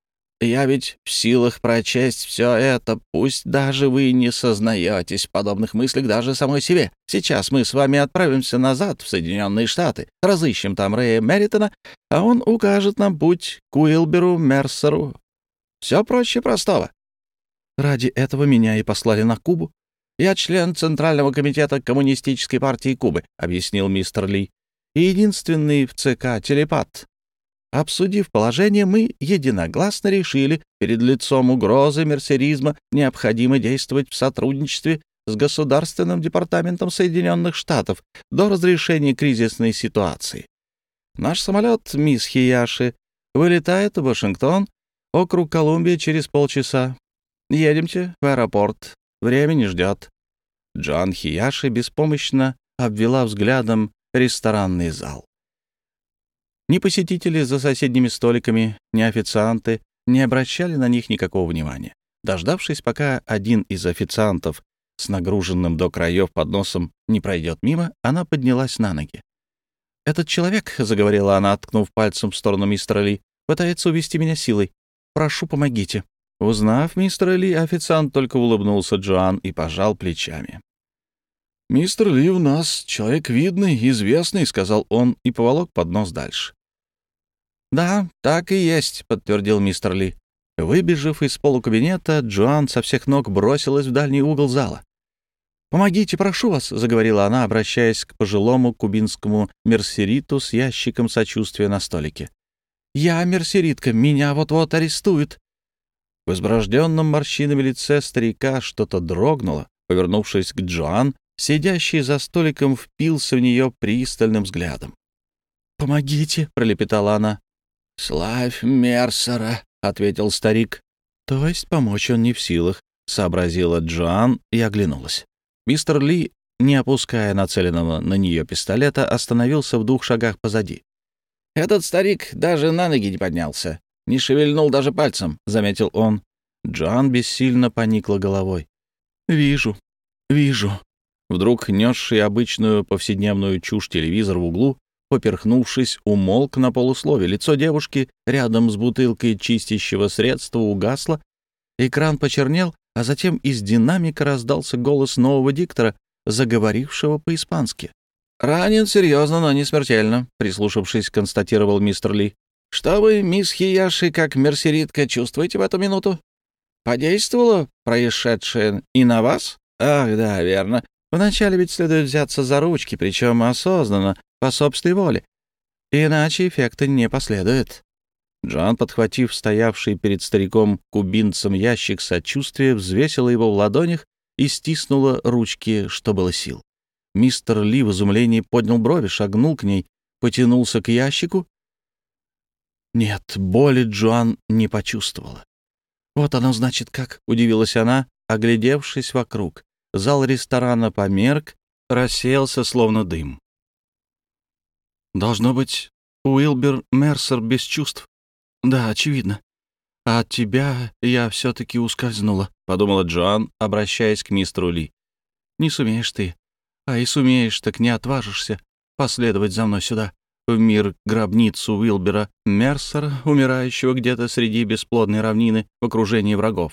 Я ведь в силах прочесть все это, пусть даже вы не сознаетесь в подобных мыслях даже самой себе. Сейчас мы с вами отправимся назад в Соединенные Штаты, разыщем там Рэя Меритона, а он укажет нам путь к Уилберу Мерсеру. Все проще простого. Ради этого меня и послали на Кубу. Я член Центрального комитета Коммунистической партии Кубы, объяснил мистер Ли, и единственный в ЦК телепат, Обсудив положение, мы единогласно решили, перед лицом угрозы мерсеризма необходимо действовать в сотрудничестве с Государственным департаментом Соединенных Штатов до разрешения кризисной ситуации. Наш самолет, мисс Хияши, вылетает в Вашингтон, округ Колумбия через полчаса. Едемте в аэропорт. Время не ждет. Джон Хияши беспомощно обвела взглядом ресторанный зал. Ни посетители за соседними столиками, ни официанты не обращали на них никакого внимания. Дождавшись, пока один из официантов с нагруженным до краев подносом не пройдет мимо, она поднялась на ноги. «Этот человек», — заговорила она, ткнув пальцем в сторону мистера Ли, — «пытается увести меня силой. прошу, помогите». Узнав мистера Ли, официант только улыбнулся Джоан и пожал плечами. «Мистер Ли у нас человек видный, известный», — сказал он и поволок поднос дальше. «Да, так и есть», — подтвердил мистер Ли. Выбежав из полукабинета, Джоан со всех ног бросилась в дальний угол зала. «Помогите, прошу вас», — заговорила она, обращаясь к пожилому кубинскому мерсериту с ящиком сочувствия на столике. «Я мерсеритка, меня вот-вот арестуют». В изброжденном морщинами лице старика что-то дрогнуло. Повернувшись к Джоан, сидящий за столиком впился в нее пристальным взглядом. «Помогите», — пролепетала она. «Славь Мерсера», — ответил старик. «То есть помочь он не в силах», — сообразила Джоан и оглянулась. Мистер Ли, не опуская нацеленного на нее пистолета, остановился в двух шагах позади. «Этот старик даже на ноги не поднялся, не шевельнул даже пальцем», — заметил он. Джоан бессильно поникла головой. «Вижу, вижу». Вдруг несший обычную повседневную чушь телевизор в углу, поперхнувшись, умолк на полуслове. Лицо девушки рядом с бутылкой чистящего средства угасло, экран почернел, а затем из динамика раздался голос нового диктора, заговорившего по-испански. «Ранен серьезно, но не смертельно», — прислушавшись, констатировал мистер Ли. «Что вы, мисс Хияши, как мерсеритка, чувствуете в эту минуту? Подействовало происшедшее и на вас? Ах, да, верно. Вначале ведь следует взяться за ручки, причем осознанно, по собственной воле. Иначе эффекта не последует. Джоан, подхватив стоявший перед стариком-кубинцем ящик сочувствия, взвесила его в ладонях и стиснула ручки, что было сил. Мистер Ли в изумлении поднял брови, шагнул к ней, потянулся к ящику. Нет, боли Джоан не почувствовала. «Вот оно, значит, как!» — удивилась она, оглядевшись вокруг. Зал ресторана померк, рассеялся, словно дым. «Должно быть, Уилбер Мерсер без чувств», «Да, очевидно. А от тебя я все-таки ускользнула», — подумала Джоан, обращаясь к мистеру Ли. «Не сумеешь ты. А и сумеешь, так не отважишься последовать за мной сюда, в мир гробницу Уилбера Мерсера, умирающего где-то среди бесплодной равнины в окружении врагов.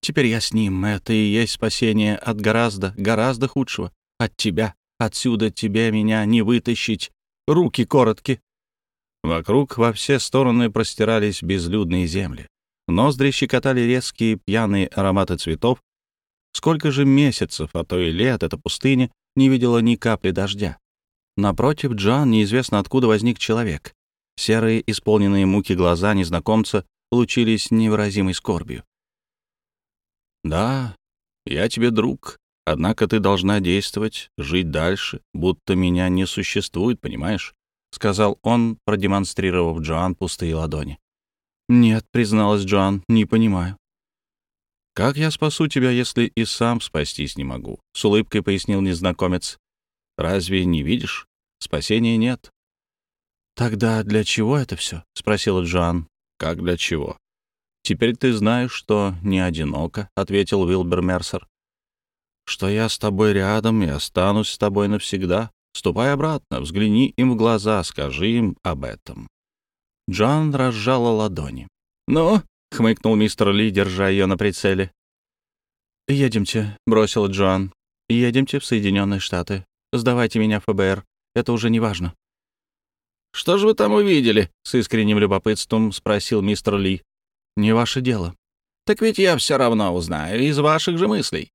Теперь я с ним. Это и есть спасение от гораздо, гораздо худшего. От тебя. Отсюда тебе меня не вытащить. Руки коротки. Вокруг во все стороны простирались безлюдные земли. Ноздри щекотали резкие пьяные ароматы цветов. Сколько же месяцев, а то и лет эта пустыня не видела ни капли дождя. Напротив Джан неизвестно откуда возник человек. Серые, исполненные муки глаза незнакомца лучились невыразимой скорбью. «Да, я тебе друг, однако ты должна действовать, жить дальше, будто меня не существует, понимаешь? — сказал он, продемонстрировав Джоан пустые ладони. «Нет», — призналась Джоан, — «не понимаю». «Как я спасу тебя, если и сам спастись не могу?» — с улыбкой пояснил незнакомец. «Разве не видишь? Спасения нет». «Тогда для чего это все?» — спросила Джоан. «Как для чего?» «Теперь ты знаешь, что не одиноко», — ответил Уилбер Мерсер. «Что я с тобой рядом и останусь с тобой навсегда. Ступай обратно, взгляни им в глаза, скажи им об этом». Джон разжала ладони. «Ну?» — хмыкнул мистер Ли, держа ее на прицеле. «Едемте», — бросил Джоан. «Едемте в Соединенные Штаты. Сдавайте меня ФБР. Это уже не важно». «Что же вы там увидели?» — с искренним любопытством спросил мистер Ли. «Не ваше дело». «Так ведь я все равно узнаю из ваших же мыслей».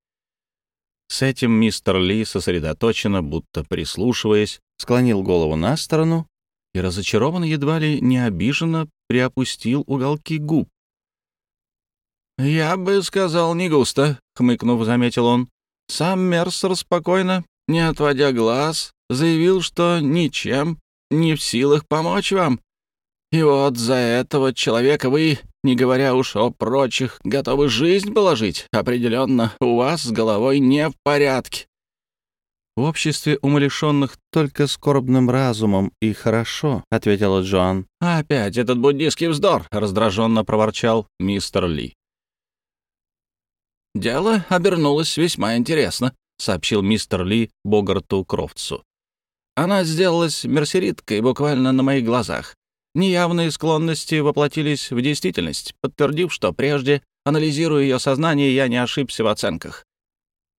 С этим мистер Ли сосредоточенно, будто прислушиваясь, склонил голову на сторону и, разочарованно, едва ли не обиженно, приопустил уголки губ. «Я бы сказал, не густо», — хмыкнув, заметил он. Сам Мерсер спокойно, не отводя глаз, заявил, что ничем не в силах помочь вам. И вот за этого человека вы не говоря уж о прочих, готовы жизнь положить. Определенно, у вас с головой не в порядке. «В обществе умалишенных только скорбным разумом и хорошо», — ответила Джоан. «Опять этот буддийский вздор», — раздраженно проворчал мистер Ли. «Дело обернулось весьма интересно», — сообщил мистер Ли Богарту Крофтсу. «Она сделалась мерсериткой буквально на моих глазах. неявные склонности воплотились в действительность, подтвердив, что прежде, анализируя ее сознание, я не ошибся в оценках.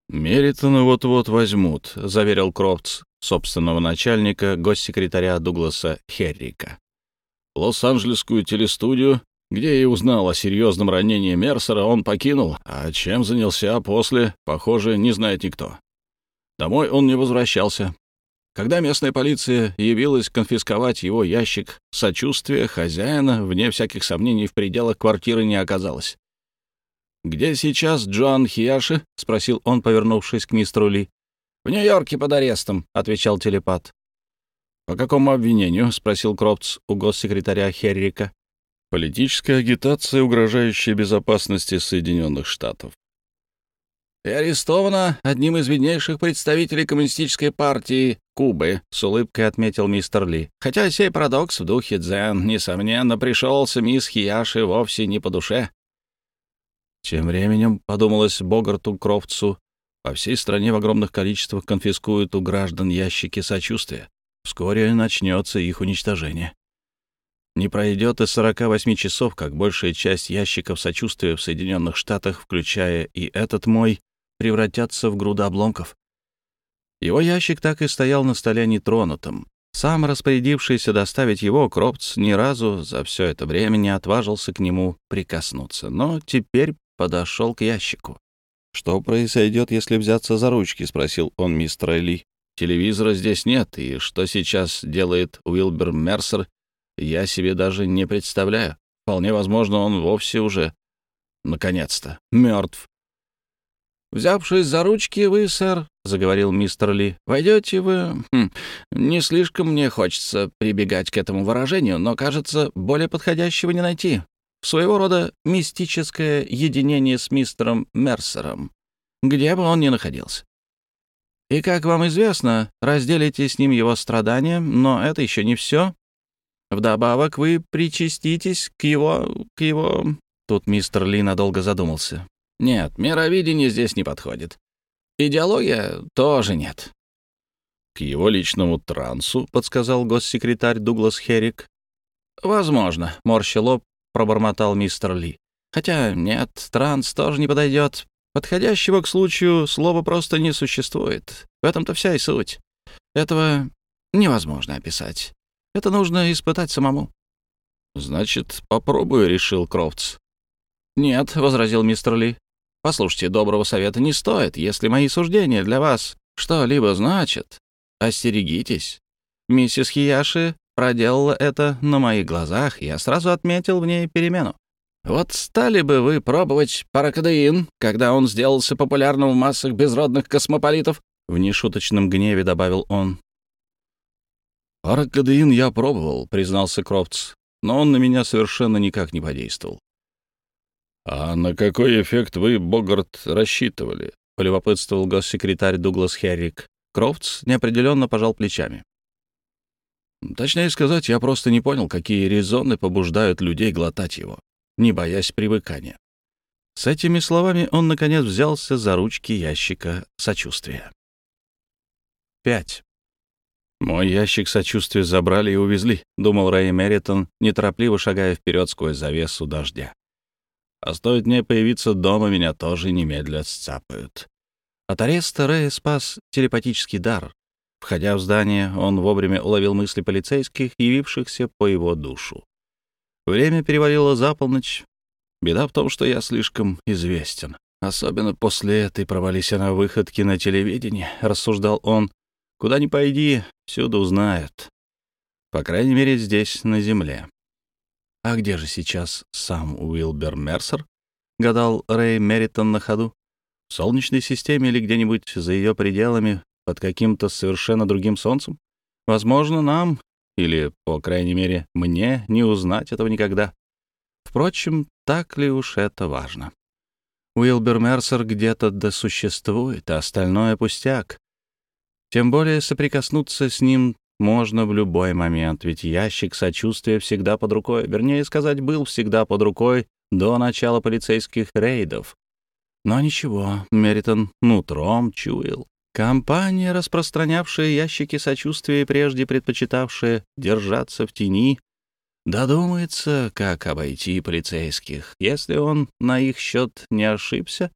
«Меритона вот-вот возьмут», — заверил Крофтс, собственного начальника, госсекретаря Дугласа Херрика. Лос-Анджелесскую телестудию, где и узнал о серьезном ранении Мерсера, он покинул, а чем занялся после, похоже, не знает никто. Домой он не возвращался. Когда местная полиция явилась конфисковать его ящик, сочувствия хозяина, вне всяких сомнений, в пределах квартиры не оказалось. «Где сейчас Джоан Хияши?» — спросил он, повернувшись к мистеру Ли. «В Нью-Йорке под арестом», — отвечал телепат. «По какому обвинению?» — спросил Кропц у госсекретаря Херрика. «Политическая агитация, угрожающая безопасности Соединенных Штатов». «И арестована одним из виднейших представителей Коммунистической партии Кубы», — с улыбкой отметил мистер Ли. «Хотя сей парадокс в духе дзен, несомненно, пришелся мисс Хияши вовсе не по душе». Тем временем, подумалось Богарту Крофтсу, по всей стране в огромных количествах конфискуют у граждан ящики сочувствия. Вскоре начнется их уничтожение. Не пройдет и 48 часов, как большая часть ящиков сочувствия в Соединенных Штатах, включая и этот мой, превратятся в груду обломков. Его ящик так и стоял на столе нетронутым. Сам распорядившийся доставить его, Кропц ни разу за все это время не отважился к нему прикоснуться, но теперь подошел к ящику. «Что произойдет, если взяться за ручки?» — спросил он мистера Ли. «Телевизора здесь нет, и что сейчас делает Уилбер Мерсер, я себе даже не представляю. Вполне возможно, он вовсе уже, наконец-то, мертв. «Взявшись за ручки, вы, сэр, — заговорил мистер Ли, — войдете вы... Хм, не слишком мне хочется прибегать к этому выражению, но, кажется, более подходящего не найти. Своего рода мистическое единение с мистером Мерсером, где бы он ни находился. И, как вам известно, разделите с ним его страдания, но это еще не все. Вдобавок вы причаститесь к его... к его...» Тут мистер Ли надолго задумался. «Нет, мировидение здесь не подходит. Идеология тоже нет». «К его личному трансу», — подсказал госсекретарь Дуглас Херрик. «Возможно», — морща лоб пробормотал мистер Ли. «Хотя нет, транс тоже не подойдет. Подходящего к случаю слова просто не существует. В этом-то вся и суть. Этого невозможно описать. Это нужно испытать самому». «Значит, попробую», — решил Крофтс. «Нет», — возразил мистер Ли. «Послушайте, доброго совета не стоит. Если мои суждения для вас что-либо значат, остерегитесь. Миссис Хияши проделала это на моих глазах, я сразу отметил в ней перемену. Вот стали бы вы пробовать паракадеин, когда он сделался популярным в массах безродных космополитов?» В нешуточном гневе добавил он. «Паракадеин я пробовал», — признался Крофтс, «но он на меня совершенно никак не подействовал». «А на какой эффект вы, Богарт, рассчитывали?» — полюбопытствовал госсекретарь Дуглас Херрик. Крофтс неопределенно пожал плечами. Точнее сказать, я просто не понял, какие резоны побуждают людей глотать его не боясь привыкания. С этими словами он, наконец, взялся за ручки ящика сочувствия. 5. «Мой ящик сочувствия забрали и увезли», — думал Рэй Меритон, неторопливо шагая вперед сквозь завесу дождя. «А стоит мне появиться дома, меня тоже немедля сцапают». От ареста Рэя спас телепатический дар. Входя в здание, он вовремя уловил мысли полицейских, явившихся по его душу. Время перевалило за полночь. Беда в том, что я слишком известен. Особенно после этой провались на выходке на телевидении, рассуждал он. Куда ни пойди, всюду узнают. По крайней мере, здесь, на земле. А где же сейчас сам Уилбер Мерсер? Гадал Рэй Меритон на ходу. В Солнечной системе или где-нибудь за ее пределами, под каким-то совершенно другим солнцем? Возможно, нам, или, по крайней мере, мне не узнать этого никогда. Впрочем, так ли уж это важно? Уилбер Мерсер где-то досуществует, а остальное — пустяк. Тем более соприкоснуться с ним можно в любой момент, ведь ящик сочувствия всегда под рукой, вернее сказать, был всегда под рукой до начала полицейских рейдов. Но ничего, Меритон нутром чуял. Компания, распространявшая ящики сочувствия и прежде предпочитавшая держаться в тени, Додумается, как обойти полицейских, если он на их счет не ошибся.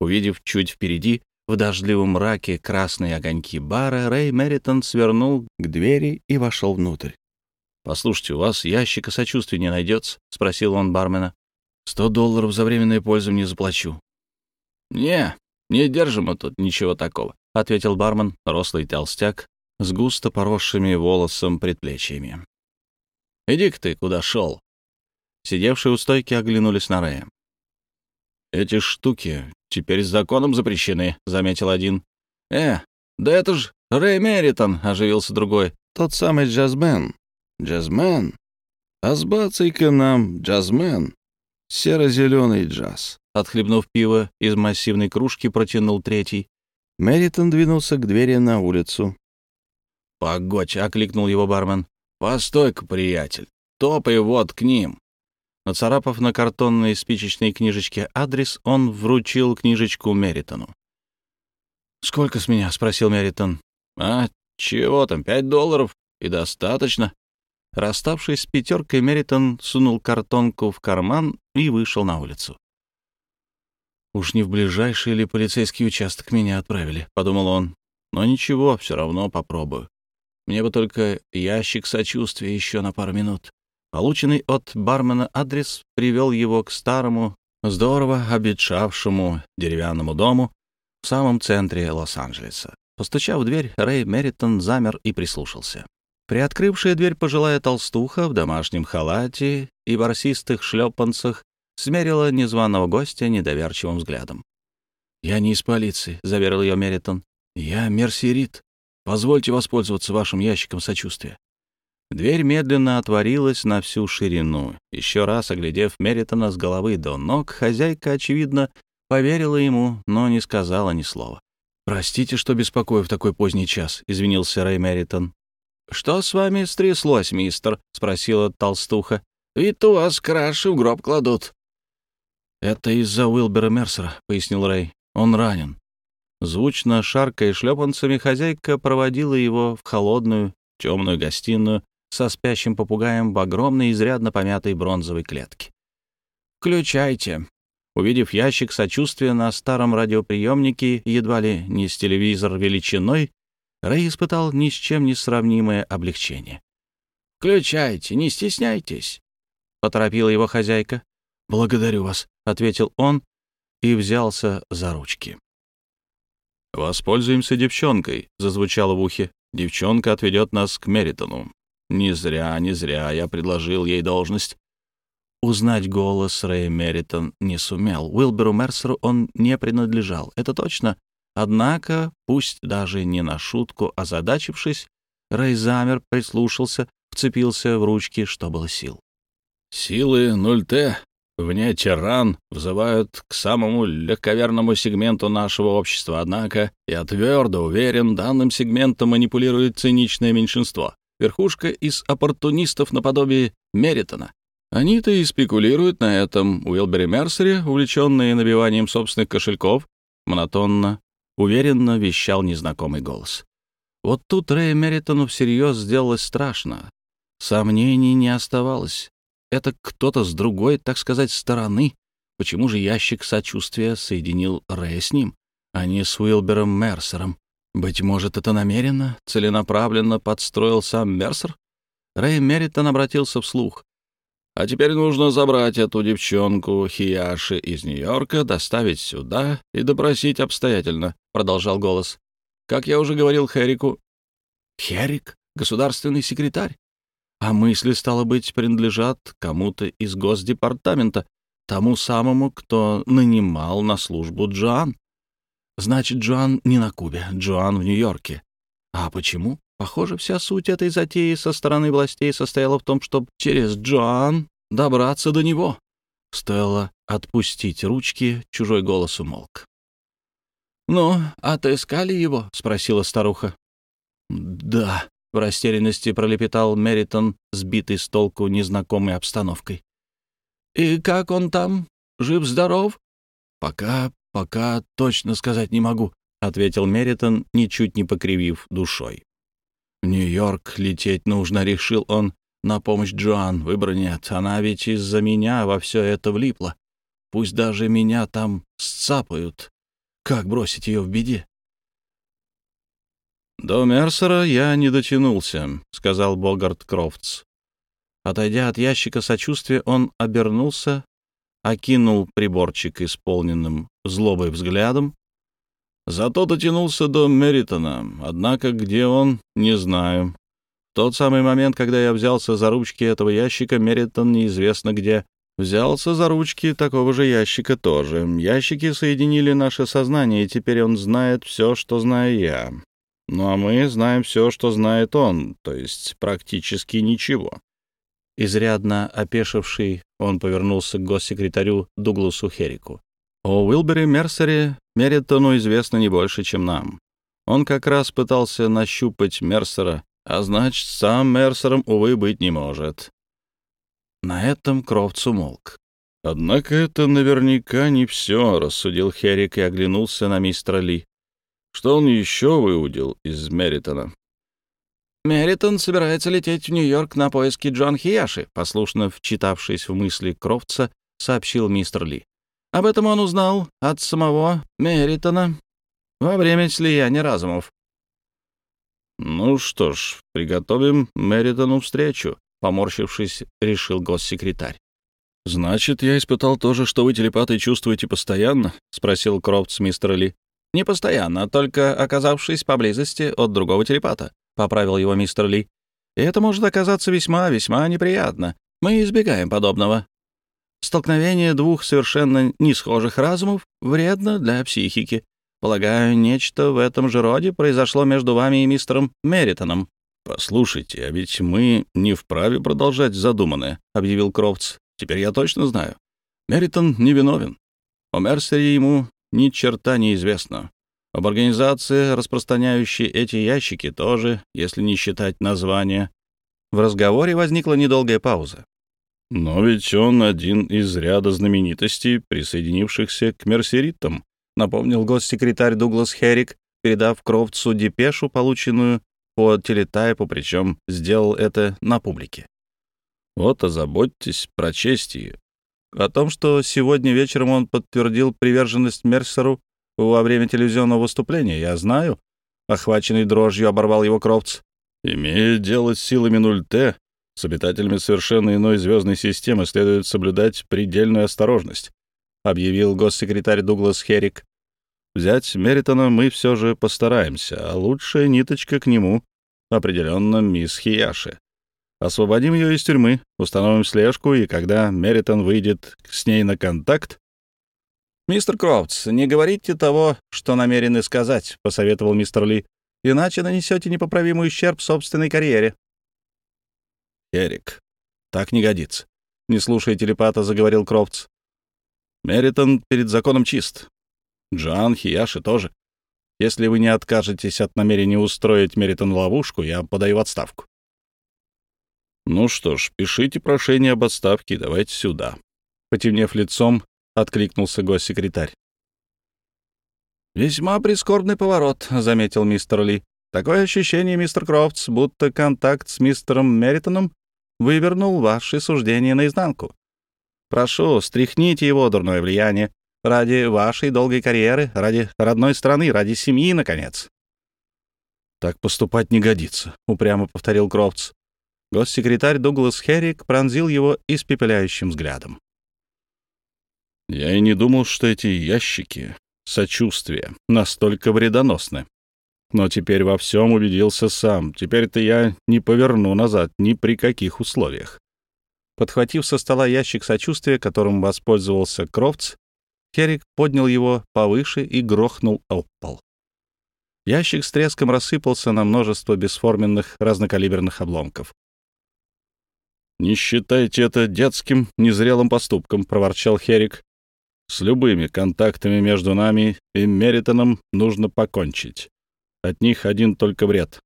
Увидев чуть впереди в дождливом мраке красные огоньки бара, Рэй Меритон свернул к двери и вошел внутрь. «Послушайте, у вас ящика сочувствия не найдется?» — спросил он бармена. «Сто долларов за временное пользование заплачу». «Не, не держим мы тут ничего такого», — ответил бармен, рослый толстяк, с густо поросшими волосом предплечьями. «Иди-ка ты, куда шел?» Сидевшие у стойки оглянулись на Рэя. «Эти штуки теперь с законом запрещены», — заметил один. «Э, да это ж Рэй Меритон», — оживился другой. «Тот самый джазмен. Джазмен? А сбацай-ка нам, джазмен, серо-зеленый джаз». Отхлебнув пиво, из массивной кружки протянул третий. Меритон двинулся к двери на улицу. «Погодь!» — окликнул его бармен. «Постой-ка, приятель! Топай вот к ним!» Нацарапав на картонной спичечной книжечке адрес, он вручил книжечку Меритону. «Сколько с меня?» — спросил Меритон. «А, чего там, пять долларов? И достаточно». Расставшись с пятеркой, Меритон сунул картонку в карман и вышел на улицу. «Уж не в ближайший ли полицейский участок меня отправили», — подумал он. «Но ничего, все равно попробую. Мне бы только ящик сочувствия еще на пару минут». Полученный от бармена адрес привел его к старому, здорово обветшавшему деревянному дому в самом центре Лос-Анджелеса. Постучав в дверь, Рэй Меритон замер и прислушался. Приоткрывшая дверь пожилая толстуха в домашнем халате и ворсистых шлепанцах смерила незваного гостя недоверчивым взглядом. «Я не из полиции», — заверил ее Меритон. «Я мерсерит. Позвольте воспользоваться вашим ящиком сочувствия». Дверь медленно отворилась на всю ширину. Еще раз оглядев Меритона с головы до ног, хозяйка, очевидно, поверила ему, но не сказала ни слова. «Простите, что беспокою в такой поздний час», — извинился Рэй Меритон. «Что с вами стряслось, мистер?» — спросила толстуха. «Вид у вас краши в гроб кладут». «Это из-за Уилбера Мерсера», — пояснил Рэй. «Он ранен». Звучно шаркая шлепанцами, хозяйка проводила его в холодную, темную гостиную, со спящим попугаем в огромной, изрядно помятой бронзовой клетке. «Включайте». Увидев ящик сочувствия на старом радиоприемнике, едва ли не с телевизор величиной, Рэй испытал ни с чем не сравнимое облегчение. «Включайте, не стесняйтесь», — поторопила его хозяйка. «Благодарю вас», — ответил он и взялся за ручки. «Воспользуемся девчонкой», — зазвучало в ухе. «Девчонка отведет нас к Меритону». Не зря, не зря я предложил ей должность. Узнать голос Рэй Меритон не сумел. Уилберу Мерсеру он не принадлежал, это точно. Однако, пусть даже не на шутку озадачившись, Рэй замер, прислушался, вцепился в ручки, что было сил. «Силы 0Т вне тиран взывают к самому легковерному сегменту нашего общества, однако я твердо уверен, данным сегментом манипулирует циничное меньшинство верхушка из оппортунистов наподобие Меритона. Они-то и спекулируют на этом Уилбери Мерсере, увлеченные набиванием собственных кошельков, монотонно, уверенно вещал незнакомый голос. Вот тут Рэя Меритону всерьез сделалось страшно. Сомнений не оставалось. Это кто-то с другой, так сказать, стороны. Почему же ящик сочувствия соединил Рэя с ним, а не с Уилбером Мерсером? Быть может, это намеренно, целенаправленно подстроил сам Мерсер? Рэй Меритон обратился вслух. «А теперь нужно забрать эту девчонку Хияши из Нью-Йорка, доставить сюда и допросить обстоятельно», — продолжал голос. «Как я уже говорил Херику...» «Херик? Государственный секретарь? А мысли, стало быть, принадлежат кому-то из Госдепартамента, тому самому, кто нанимал на службу Джоан. Значит, Джоан не на Кубе, Джоан в Нью-Йорке. А почему? Похоже, вся суть этой затеи со стороны властей состояла в том, чтобы через Джоан добраться до него. Стоило отпустить ручки, чужой голос умолк. «Ну, отыскали его?» — спросила старуха. «Да», — в растерянности пролепетал Меритон, сбитый с толку незнакомой обстановкой. «И как он там? Жив-здоров?» «Пока «Пока точно сказать не могу», — ответил Меритон, ничуть не покривив душой. «В Нью-Йорк лететь нужно», — решил он. на помощь Джоан. Выбора нет. Она ведь из-за меня во все это влипла. Пусть даже меня там сцапают. Как бросить ее в беде? «До Мерсера я не дотянулся», — сказал Богарт Крофтс. Отойдя от ящика сочувствия, он обернулся, окинул приборчик исполненным злобой взглядом. Зато дотянулся до Меритона, однако где он, не знаю. В тот самый момент, когда я взялся за ручки этого ящика, Меритон неизвестно где. Взялся за ручки такого же ящика тоже. Ящики соединили наше сознание, и теперь он знает все, что знаю я. Ну а мы знаем все, что знает он, то есть практически ничего. Изрядно опешивший, он повернулся к госсекретарю Дугласу Херику. О Уилбери Мерсере Меритону известно не больше, чем нам. Он как раз пытался нащупать Мерсера, а значит, сам Мерсером, увы, быть не может. На этом Крофтс умолк. «Однако это наверняка не все», — рассудил Херик и оглянулся на мистера Ли. Что он еще выудил из Меритона? «Меритон собирается лететь в Нью-Йорк на поиски Джоан Хияши», послушно вчитавшись в мысли Крофтса, сообщил мистер Ли. Об этом он узнал от самого Меритона во время слияния разумов. «Ну что ж, приготовим Меритону встречу», — поморщившись, решил госсекретарь. «Значит, я испытал то же, что вы, телепаты, чувствуете постоянно?» — спросил Крофтс мистера Ли. «Не постоянно, только оказавшись поблизости от другого телепата», — поправил его мистер Ли. «И это может оказаться весьма-весьма неприятно. Мы избегаем подобного. Столкновение двух совершенно не схожих разумов вредно для психики. Полагаю, нечто в этом же роде произошло между вами и мистером Меритоном». «Послушайте, а ведь мы не вправе продолжать задуманное», — объявил Крофтс. «Теперь я точно знаю. Меритон невиновен. О Мерсере ему ни черта не известно. Об организации, распространяющей эти ящики, тоже, если не считать названия. В разговоре возникла недолгая пауза. «Но ведь он один из ряда знаменитостей, присоединившихся к мерсеритам», напомнил госсекретарь Дуглас Херрик, передав Крофтсу депешу, полученную по телетайпу, причем сделал это на публике. «Вот озаботьтесь, прочесть о том, что сегодня вечером он подтвердил приверженность Мерсеру во время телевизионного выступления, я знаю. Охваченный дрожью оборвал его Крофтс. Имея дело с силами 0Т, с обитателями совершенно иной звездной системы следует соблюдать предельную осторожность, объявил госсекретарь Дуглас Херрик. Взять Меритона мы все же постараемся, а лучшая ниточка к нему определенно мисс Хияши. Освободим ее из тюрьмы, установим слежку, и когда Меритон выйдет с ней на контакт... «Мистер Крофтс, не говорите того, что намерены сказать», — посоветовал мистер Ли, «иначе нанесете непоправимый ущерб собственной карьере». «Эрик, так не годится», — не слушая телепата, заговорил Крофтс. «Меритон перед законом чист. Джоан Хияши тоже. Если вы не откажетесь от намерения устроить Меритон ловушку, я подаю в отставку». «Ну что ж, пишите прошение об отставке давайте сюда». Потемнев лицом, откликнулся госсекретарь. «Весьма прискорбный поворот», — заметил мистер Ли. «Такое ощущение, мистер Крофтс, будто контакт с мистером Меритоном вывернул ваши суждения наизнанку. Прошу, стряхните его дурное влияние ради вашей долгой карьеры, ради родной страны, ради семьи, наконец». «Так поступать не годится», — упрямо повторил Крофтс. Госсекретарь Дуглас Херрик пронзил его испепеляющим взглядом. «Я и не думал, что эти ящики сочувствия настолько вредоносны. Но теперь во всем убедился сам. Теперь-то я не поверну назад ни при каких условиях». Подхватив со стола ящик сочувствия, которым воспользовался Крофтс, Херрик поднял его повыше и грохнул об пол. Ящик с треском рассыпался на множество бесформенных разнокалиберных обломков. «Не считайте это детским, незрелым поступком», — проворчал Херик. «С любыми контактами между нами и Меритоном нужно покончить. От них один только вред».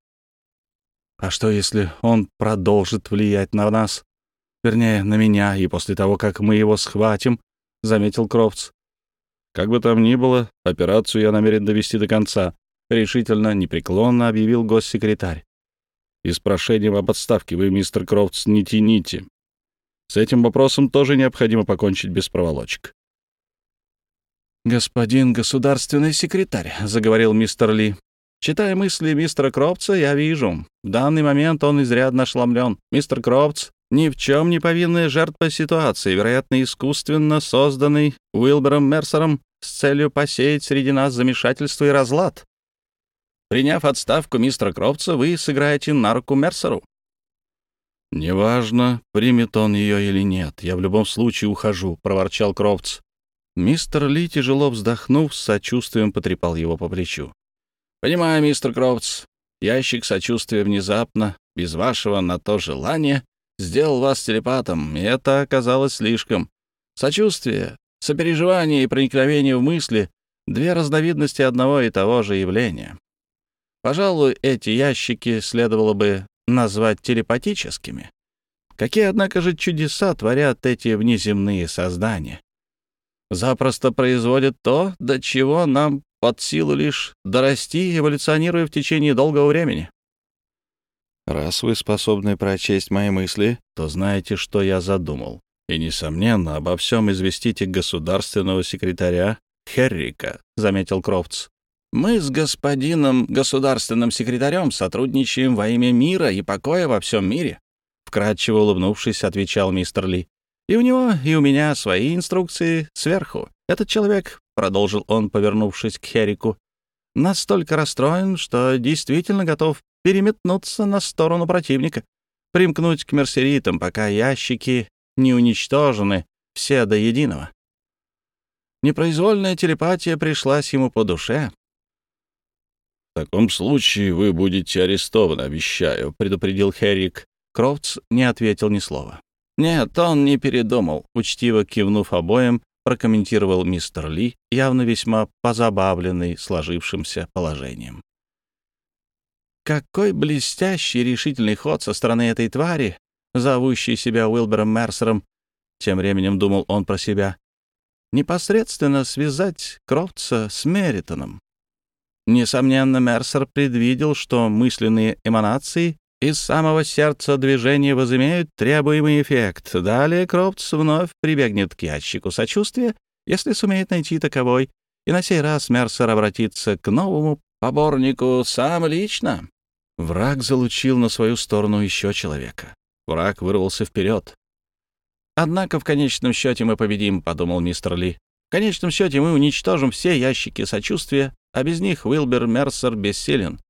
«А что, если он продолжит влиять на нас? Вернее, на меня, и после того, как мы его схватим?» — заметил Крофтс. «Как бы там ни было, операцию я намерен довести до конца», — решительно, непреклонно объявил госсекретарь. И с прошением об отставке вы, мистер Крофтс, не тяните. С этим вопросом тоже необходимо покончить без проволочек. «Господин государственный секретарь», — заговорил мистер Ли, Читая мысли мистера Кропца, я вижу, в данный момент он изрядно ошеломлен. Мистер Кропц — ни в чем не повинная жертва ситуации, вероятно, искусственно созданный Уилбером Мерсером с целью посеять среди нас замешательство и разлад. Приняв отставку мистера Кропца, вы сыграете на руку Мерсеру. «Неважно, примет он ее или нет, я в любом случае ухожу», — проворчал Кропц. Мистер Ли, тяжело вздохнув, с сочувствием потрепал его по плечу. «Понимаю, мистер Кроуц, ящик сочувствия внезапно, без вашего на то желания, сделал вас телепатом, и это оказалось слишком. Сочувствие, сопереживание и проникновение в мысли — две разновидности одного и того же явления. Пожалуй, эти ящики следовало бы назвать телепатическими. Какие, однако же, чудеса творят эти внеземные создания? Запросто производят то, до чего нам под силу лишь дорасти, эволюционируя в течение долгого времени. Раз вы способны прочесть мои мысли, то знаете, что я задумал. И, несомненно, обо всем известите государственного секретаря Херрика, — заметил Крофтс. Мы с господином государственным секретарем сотрудничаем во имя мира и покоя во всем мире, — вкратчиво улыбнувшись, отвечал мистер Ли. И у него, и у меня свои инструкции сверху. Этот человек — продолжил он, повернувшись к Херику, — настолько расстроен, что действительно готов переметнуться на сторону противника, примкнуть к мерсеритам, пока ящики не уничтожены все до единого. Непроизвольная телепатия пришлась ему по душе. «В таком случае вы будете арестованы, обещаю», — предупредил Херик. Крофтс не ответил ни слова. Нет, он не передумал, учтиво кивнув обоим, прокомментировал мистер Ли, явно весьма позабавленный сложившимся положением. Какой блестящий решительный ход со стороны этой твари, зовущей себя Уилбером Мерсером, тем временем думал он про себя, непосредственно связать Крофтса с Меритоном. Несомненно, Мерсер предвидел, что мысленные эманации из самого сердца движения возымеют требуемый эффект. Далее Кроптс вновь прибегнет к ящику сочувствия, если сумеет найти таковой, и на сей раз Мерсер обратится к новому поборнику сам лично. Враг залучил на свою сторону еще человека. Враг вырвался вперед. «Однако в конечном счете мы победим», — подумал мистер Ли. «В конечном счете мы уничтожим все ящики сочувствия, а без них Уилбер Мерсер бессилен.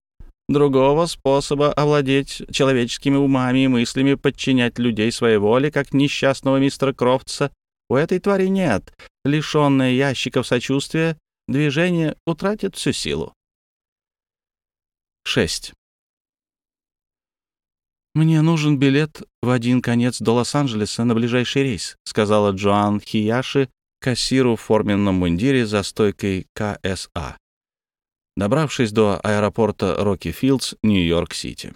Другого способа овладеть человеческими умами и мыслями, подчинять людей своей воле, как несчастного мистера Крофтса, у этой твари нет. Лишенное ящиков сочувствия, движение утратит всю силу. 6. «Мне нужен билет в один конец до Лос-Анджелеса на ближайший рейс», сказала Джоан Хияши кассиру в форменном мундире за стойкой КСА добравшись до аэропорта Рокки-Филдс, Нью-Йорк-Сити.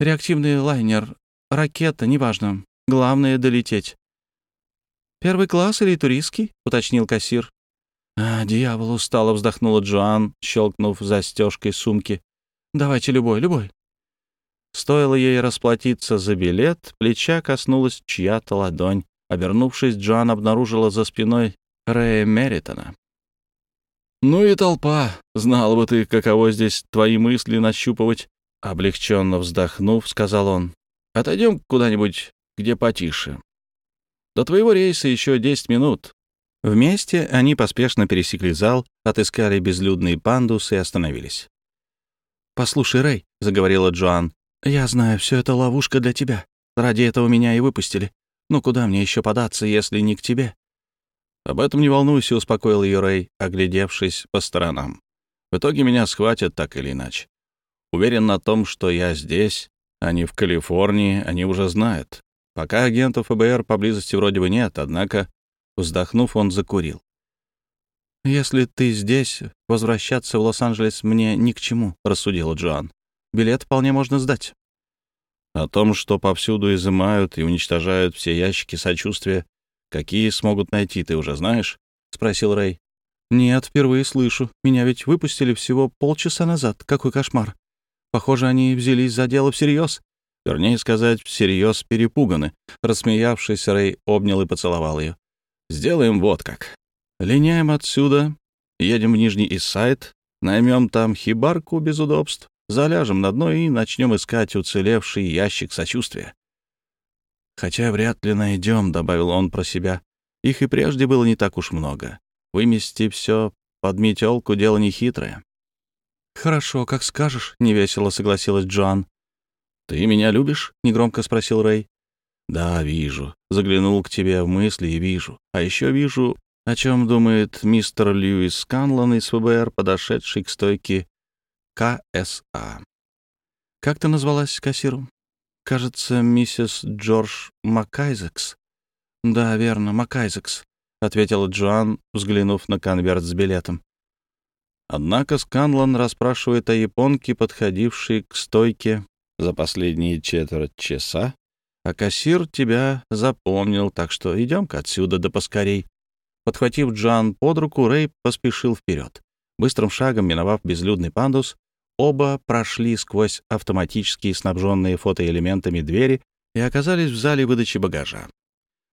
«Реактивный лайнер, ракета, неважно. Главное — долететь». «Первый класс или туристский?» — уточнил кассир. «А, дьявол, устало вздохнула Джоан, щелкнув застежкой сумки. «Давайте любой, любой». Стоило ей расплатиться за билет, плеча коснулась чья-то ладонь. Обернувшись, Джоан обнаружила за спиной Рэя Меритона. «Ну и толпа. Знал бы ты, каково здесь твои мысли нащупывать». Облегченно вздохнув, сказал он. «Отойдем куда-нибудь, где потише. До твоего рейса еще десять минут». Вместе они поспешно пересекли зал, отыскали безлюдный пандус и остановились. «Послушай, Рэй», — заговорила Джоан, — «я знаю, все это ловушка для тебя. Ради этого меня и выпустили. Ну куда мне еще податься, если не к тебе? «Об этом не волнуйся», — успокоил ее Рэй, оглядевшись по сторонам. «В итоге меня схватят так или иначе. Уверен на том, что я здесь, а не в Калифорнии, они уже знают. Пока агентов ФБР поблизости вроде бы нет, однако, вздохнув, он закурил. «Если ты здесь, возвращаться в Лос-Анджелес мне ни к чему», — рассудила Джоан. «Билет вполне можно сдать». О том, что повсюду изымают и уничтожают все ящики сочувствия, Какие смогут найти, ты уже знаешь? спросил Рэй. Нет, впервые слышу. Меня ведь выпустили всего полчаса назад. Какой кошмар. Похоже, они взялись за дело всерьез. Вернее сказать, всерьез перепуганы. Рассмеявшись, Рэй обнял и поцеловал ее. «Сделаем вот как. Линяем отсюда, едем в Нижний Иссайд, наймем там хибарку без удобств, заляжем на дно и начнем искать уцелевший ящик сочувствия. «Хотя вряд ли найдем», — добавил он про себя. «Их и прежде было не так уж много. Вымести все под метелку — дело нехитрое». «Хорошо, как скажешь», — невесело согласилась Джоан. «Ты меня любишь?» — негромко спросил Рэй. «Да, вижу. Заглянул к тебе в мысли и вижу. А еще вижу, о чем думает мистер Льюис Сканлон из ФБР, подошедший к стойке КСА. Как ты назвалась кассиром? Кажется, миссис Джордж Макайзекс. Да, верно, Макайзекс, ответила Джоан, взглянув на конверт с билетом. Однако Сканлан расспрашивает о японке, подходившей к стойке за последние четверть часа, а кассир тебя запомнил, так что идем-ка отсюда да поскорей. Подхватив Джоан под руку, Рэй поспешил вперед. Быстрым шагом, миновав безлюдный пандус, Оба прошли сквозь автоматически снабженные фотоэлементами двери и оказались в зале выдачи багажа.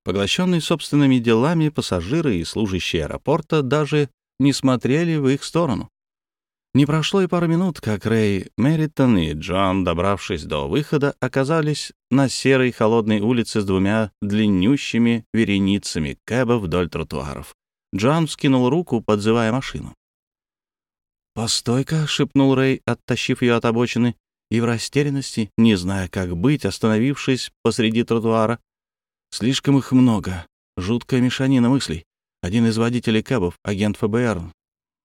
Поглощенные собственными делами, пассажиры и служащие аэропорта даже не смотрели в их сторону. Не прошло и пару минут, как Рэй Меритон и Джон, добравшись до выхода, оказались на серой холодной улице с двумя длиннющими вереницами кэба вдоль тротуаров. Джон вскинул руку, подзывая машину. «Постой-ка», — шепнул Рэй, оттащив ее от обочины, и в растерянности, не зная, как быть, остановившись посреди тротуара. Слишком их много. Жуткая мешанина мыслей. Один из водителей кэбов, агент ФБР,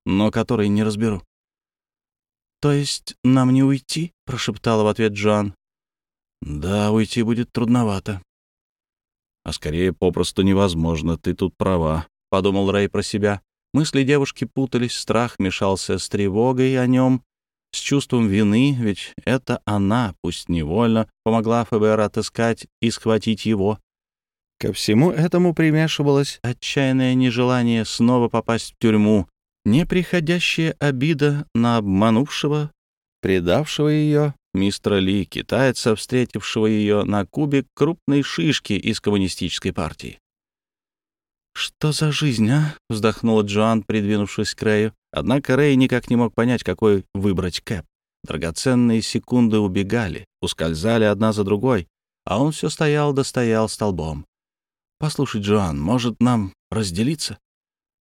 но который не разберу. «То есть нам не уйти?» — прошептала в ответ Джоан. «Да, уйти будет трудновато». «А скорее попросту невозможно, ты тут права», — подумал Рэй про себя. Мысли девушки путались, страх мешался с тревогой о нем, с чувством вины, ведь это она, пусть невольно, помогла ФБР отыскать и схватить его. Ко всему этому примешивалось отчаянное нежелание снова попасть в тюрьму, неприходящая обида на обманувшего, предавшего ее, мистера Ли, китайца, встретившего ее на кубе крупной шишки из коммунистической партии. «Что за жизнь, а?» — вздохнула Джоан, придвинувшись к Рэю. Однако Рэй никак не мог понять, какой выбрать кэп. Драгоценные секунды убегали, ускользали одна за другой, а он все стоял да стоял столбом. «Послушай, Джоан, может, нам разделиться?»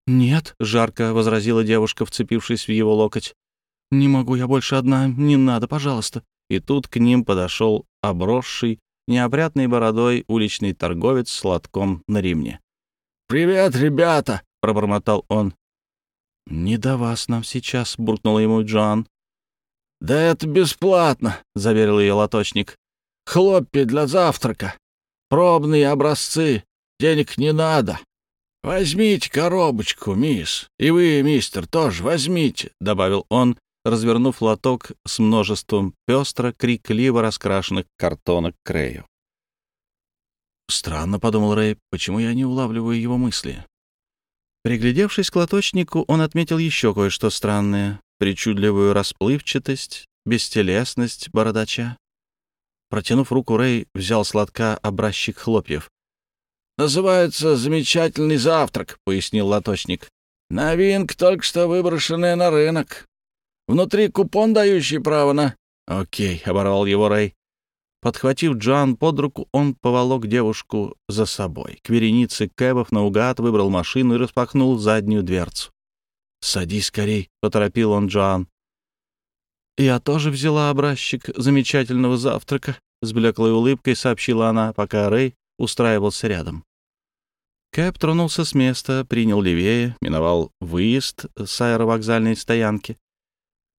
«Нет», — жарко возразила девушка, вцепившись в его локоть. «Не могу я больше одна, не надо, пожалуйста». И тут к ним подошел обросший, неопрятной бородой уличный торговец с лотком на ремне. «Привет, ребята!» — пробормотал он. «Не до вас нам сейчас», — буркнул ему Джоан. «Да это бесплатно», — заверил ее лоточник. «Хлопья для завтрака. Пробные образцы. Денег не надо. Возьмите коробочку, мисс. И вы, мистер, тоже возьмите», — добавил он, развернув лоток с множеством пестро, крикливо раскрашенных картонок Крею. «Странно», — подумал Рэй, — «почему я не улавливаю его мысли?» Приглядевшись к лоточнику, он отметил еще кое-что странное, причудливую расплывчатость, бестелесность бородача. Протянув руку, Рэй взял с лотка образчик хлопьев. «Называется «Замечательный завтрак», — пояснил лоточник. «Новинка, только что выброшенная на рынок. Внутри купон, дающий право на...» «Окей», — оборвал его Рэй. Подхватив Джоан под руку, он поволок девушку за собой. К веренице кэбов наугад выбрал машину и распахнул заднюю дверцу. «Садись скорей», — поторопил он Джоан. «Я тоже взяла образчик замечательного завтрака», — с блеклой улыбкой сообщила она, пока Рэй устраивался рядом. Кэп тронулся с места, принял левее, миновал выезд с аэровокзальной стоянки.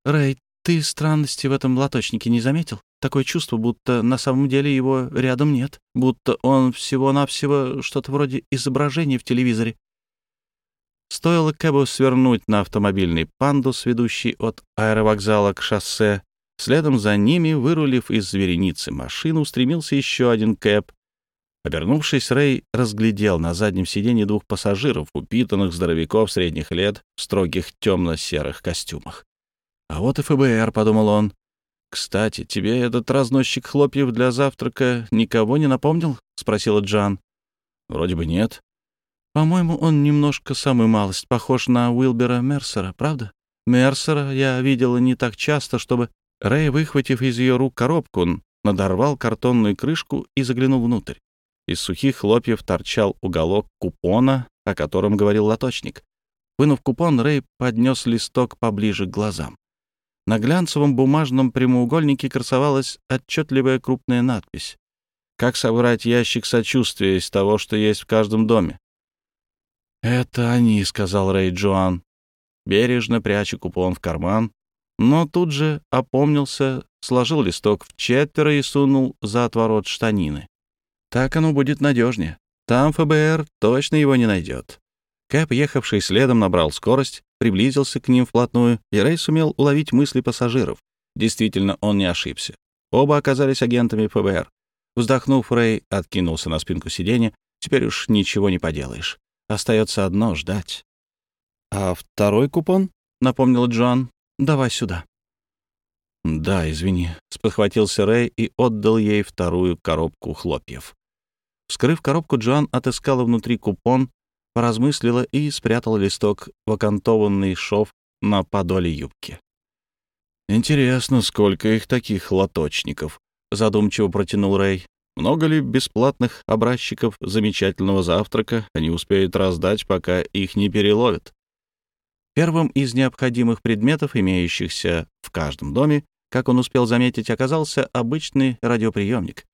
«Рэй, ты странности в этом лоточнике не заметил?» Такое чувство, будто на самом деле его рядом нет, будто он всего-навсего что-то вроде изображения в телевизоре. Стоило Кэбу свернуть на автомобильный пандус, ведущий от аэровокзала к шоссе. Следом за ними, вырулив из вереницы машины, устремился еще один Кэб. Обернувшись, Рэй разглядел на заднем сиденье двух пассажиров, упитанных здоровяков средних лет в строгих темно-серых костюмах. «А вот и ФБР», — подумал он. «Кстати, тебе этот разносчик хлопьев для завтрака никого не напомнил?» — спросила Джан. «Вроде бы нет». «По-моему, он немножко самый малость похож на Уилбера Мерсера, правда? Мерсера я видела не так часто, чтобы...» Рэй, выхватив из ее рук коробку, надорвал картонную крышку и заглянул внутрь. Из сухих хлопьев торчал уголок купона, о котором говорил лоточник. Вынув купон, Рэй поднес листок поближе к глазам. На глянцевом бумажном прямоугольнике красовалась отчетливая крупная надпись. «Как собрать ящик сочувствия из того, что есть в каждом доме?» «Это они», — сказал Рэй Джоан, бережно пряча купон в карман, но тут же опомнился, сложил листок в четверо и сунул за отворот штанины. «Так оно будет надежнее. Там ФБР точно его не найдет». Кэп, ехавший следом, набрал скорость, приблизился к ним вплотную, и Рэй сумел уловить мысли пассажиров. Действительно, он не ошибся. Оба оказались агентами ФБР. Вздохнув, Рэй откинулся на спинку сиденья. Теперь уж ничего не поделаешь. Остается одно — ждать. «А второй купон?» — напомнил Джон. «Давай сюда». «Да, извини», — спохватился Рэй и отдал ей вторую коробку хлопьев. Вскрыв коробку, Джоан отыскала внутри купон, поразмыслила и спрятала листок в окантованный шов на подоле юбки. «Интересно, сколько их таких лоточников?» — задумчиво протянул Рэй. «Много ли бесплатных образчиков замечательного завтрака они успеют раздать, пока их не переловят?» Первым из необходимых предметов, имеющихся в каждом доме, как он успел заметить, оказался обычный радиоприемник.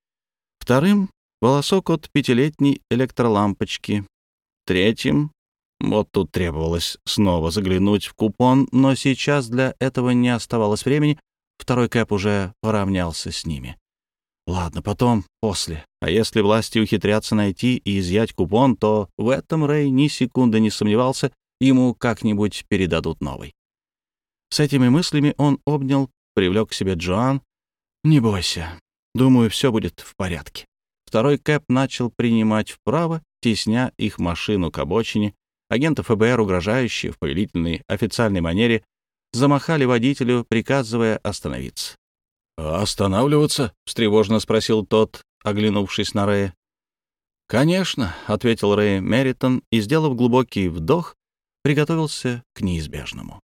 Вторым — волосок от пятилетней электролампочки, Третьим, вот тут требовалось снова заглянуть в купон, но сейчас для этого не оставалось времени, второй Кэп уже поравнялся с ними. Ладно, потом, после. А если власти ухитрятся найти и изъять купон, то в этом Рэй ни секунды не сомневался, ему как-нибудь передадут новый. С этими мыслями он обнял, привлек к себе Джоан. «Не бойся. Думаю, все будет в порядке». Второй Кэп начал принимать вправо, тесня их машину к обочине, агенты ФБР, угрожающие в повелительной официальной манере, замахали водителю, приказывая остановиться. «Останавливаться?» — встревожно спросил тот, оглянувшись на Рэя. «Конечно», — ответил Рэй Меритон и, сделав глубокий вдох, приготовился к неизбежному.